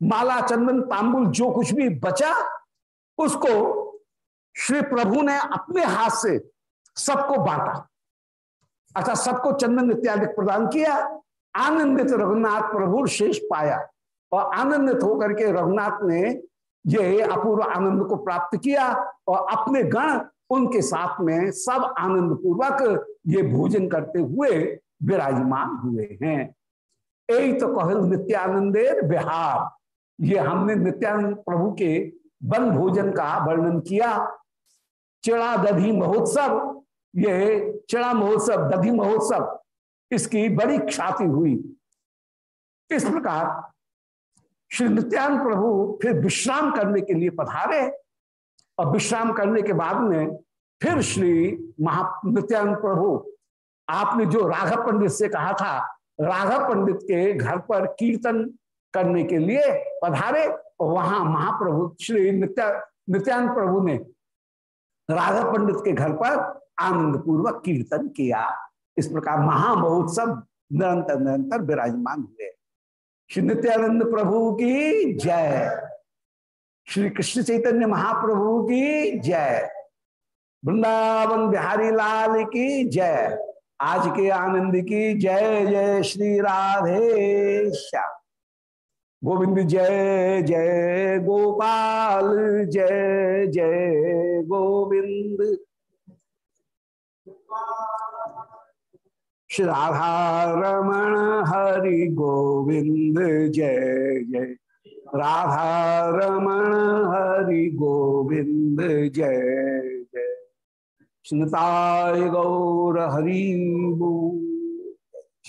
माला चंदन तांबुल जो कुछ भी बचा, उसको श्री प्रभु ने अपने हाथ से सबको बांटा। अर्थात सबको चंदन इत्यादि प्रदान किया, आनंदित रघुनाथ प्रभु शेष पाया और आनंदित होकर के रघुनाथ ने ये अपूर्व आनंद को प्राप्त किया और अपने गण उनके साथ में सब आनंद पूर्वक ये भोजन करते हुए विराजमान हुए हैं। यही तो कहल नित्यानंदेर बिहार ये हमने नित्यानंद प्रभु के वन भोजन का वर्णन किया। चिड़ा दधी महोत्सव, ये चिड़ा महोत्सव, दधी महोत्सव, इसकी बड़ी ख्याति हुई। इस प्रकार श्री नित्यानंद प्रभु फिर विश्राम करने के लिए पधारे। और विश्राम करने के बाद में फिर श्री महा नित्यानंद प्रभु, आपने जो राघव पंडित से कहा था, राघव पंडित के घर पर कीर्तन करने के लिए पधारे, वहाँ महाप्रभु श्री नित्या, नित्यानंद प्रभु ने राघव पंडित के घर पर आनंद पूर्वक कीर्तन किया। इस प्रकार महामहोत्सव निरंतर निरंतर विराजमान हुए। श्री नित्यानंद प्रभु की जय। श्री कृष्ण चैतन्य महाप्रभु की जय। वृंदावन बिहारी लाल की जय। आज के आनंद की जय जय श्री राधे श्याम। गोविंद जय जय गोपाल, जय जय गोविंद। श्री राधा रमण हरि गोविंद, जय जय। राधा रमण हरि गोविंद, जय। स्मृताय गौर हरि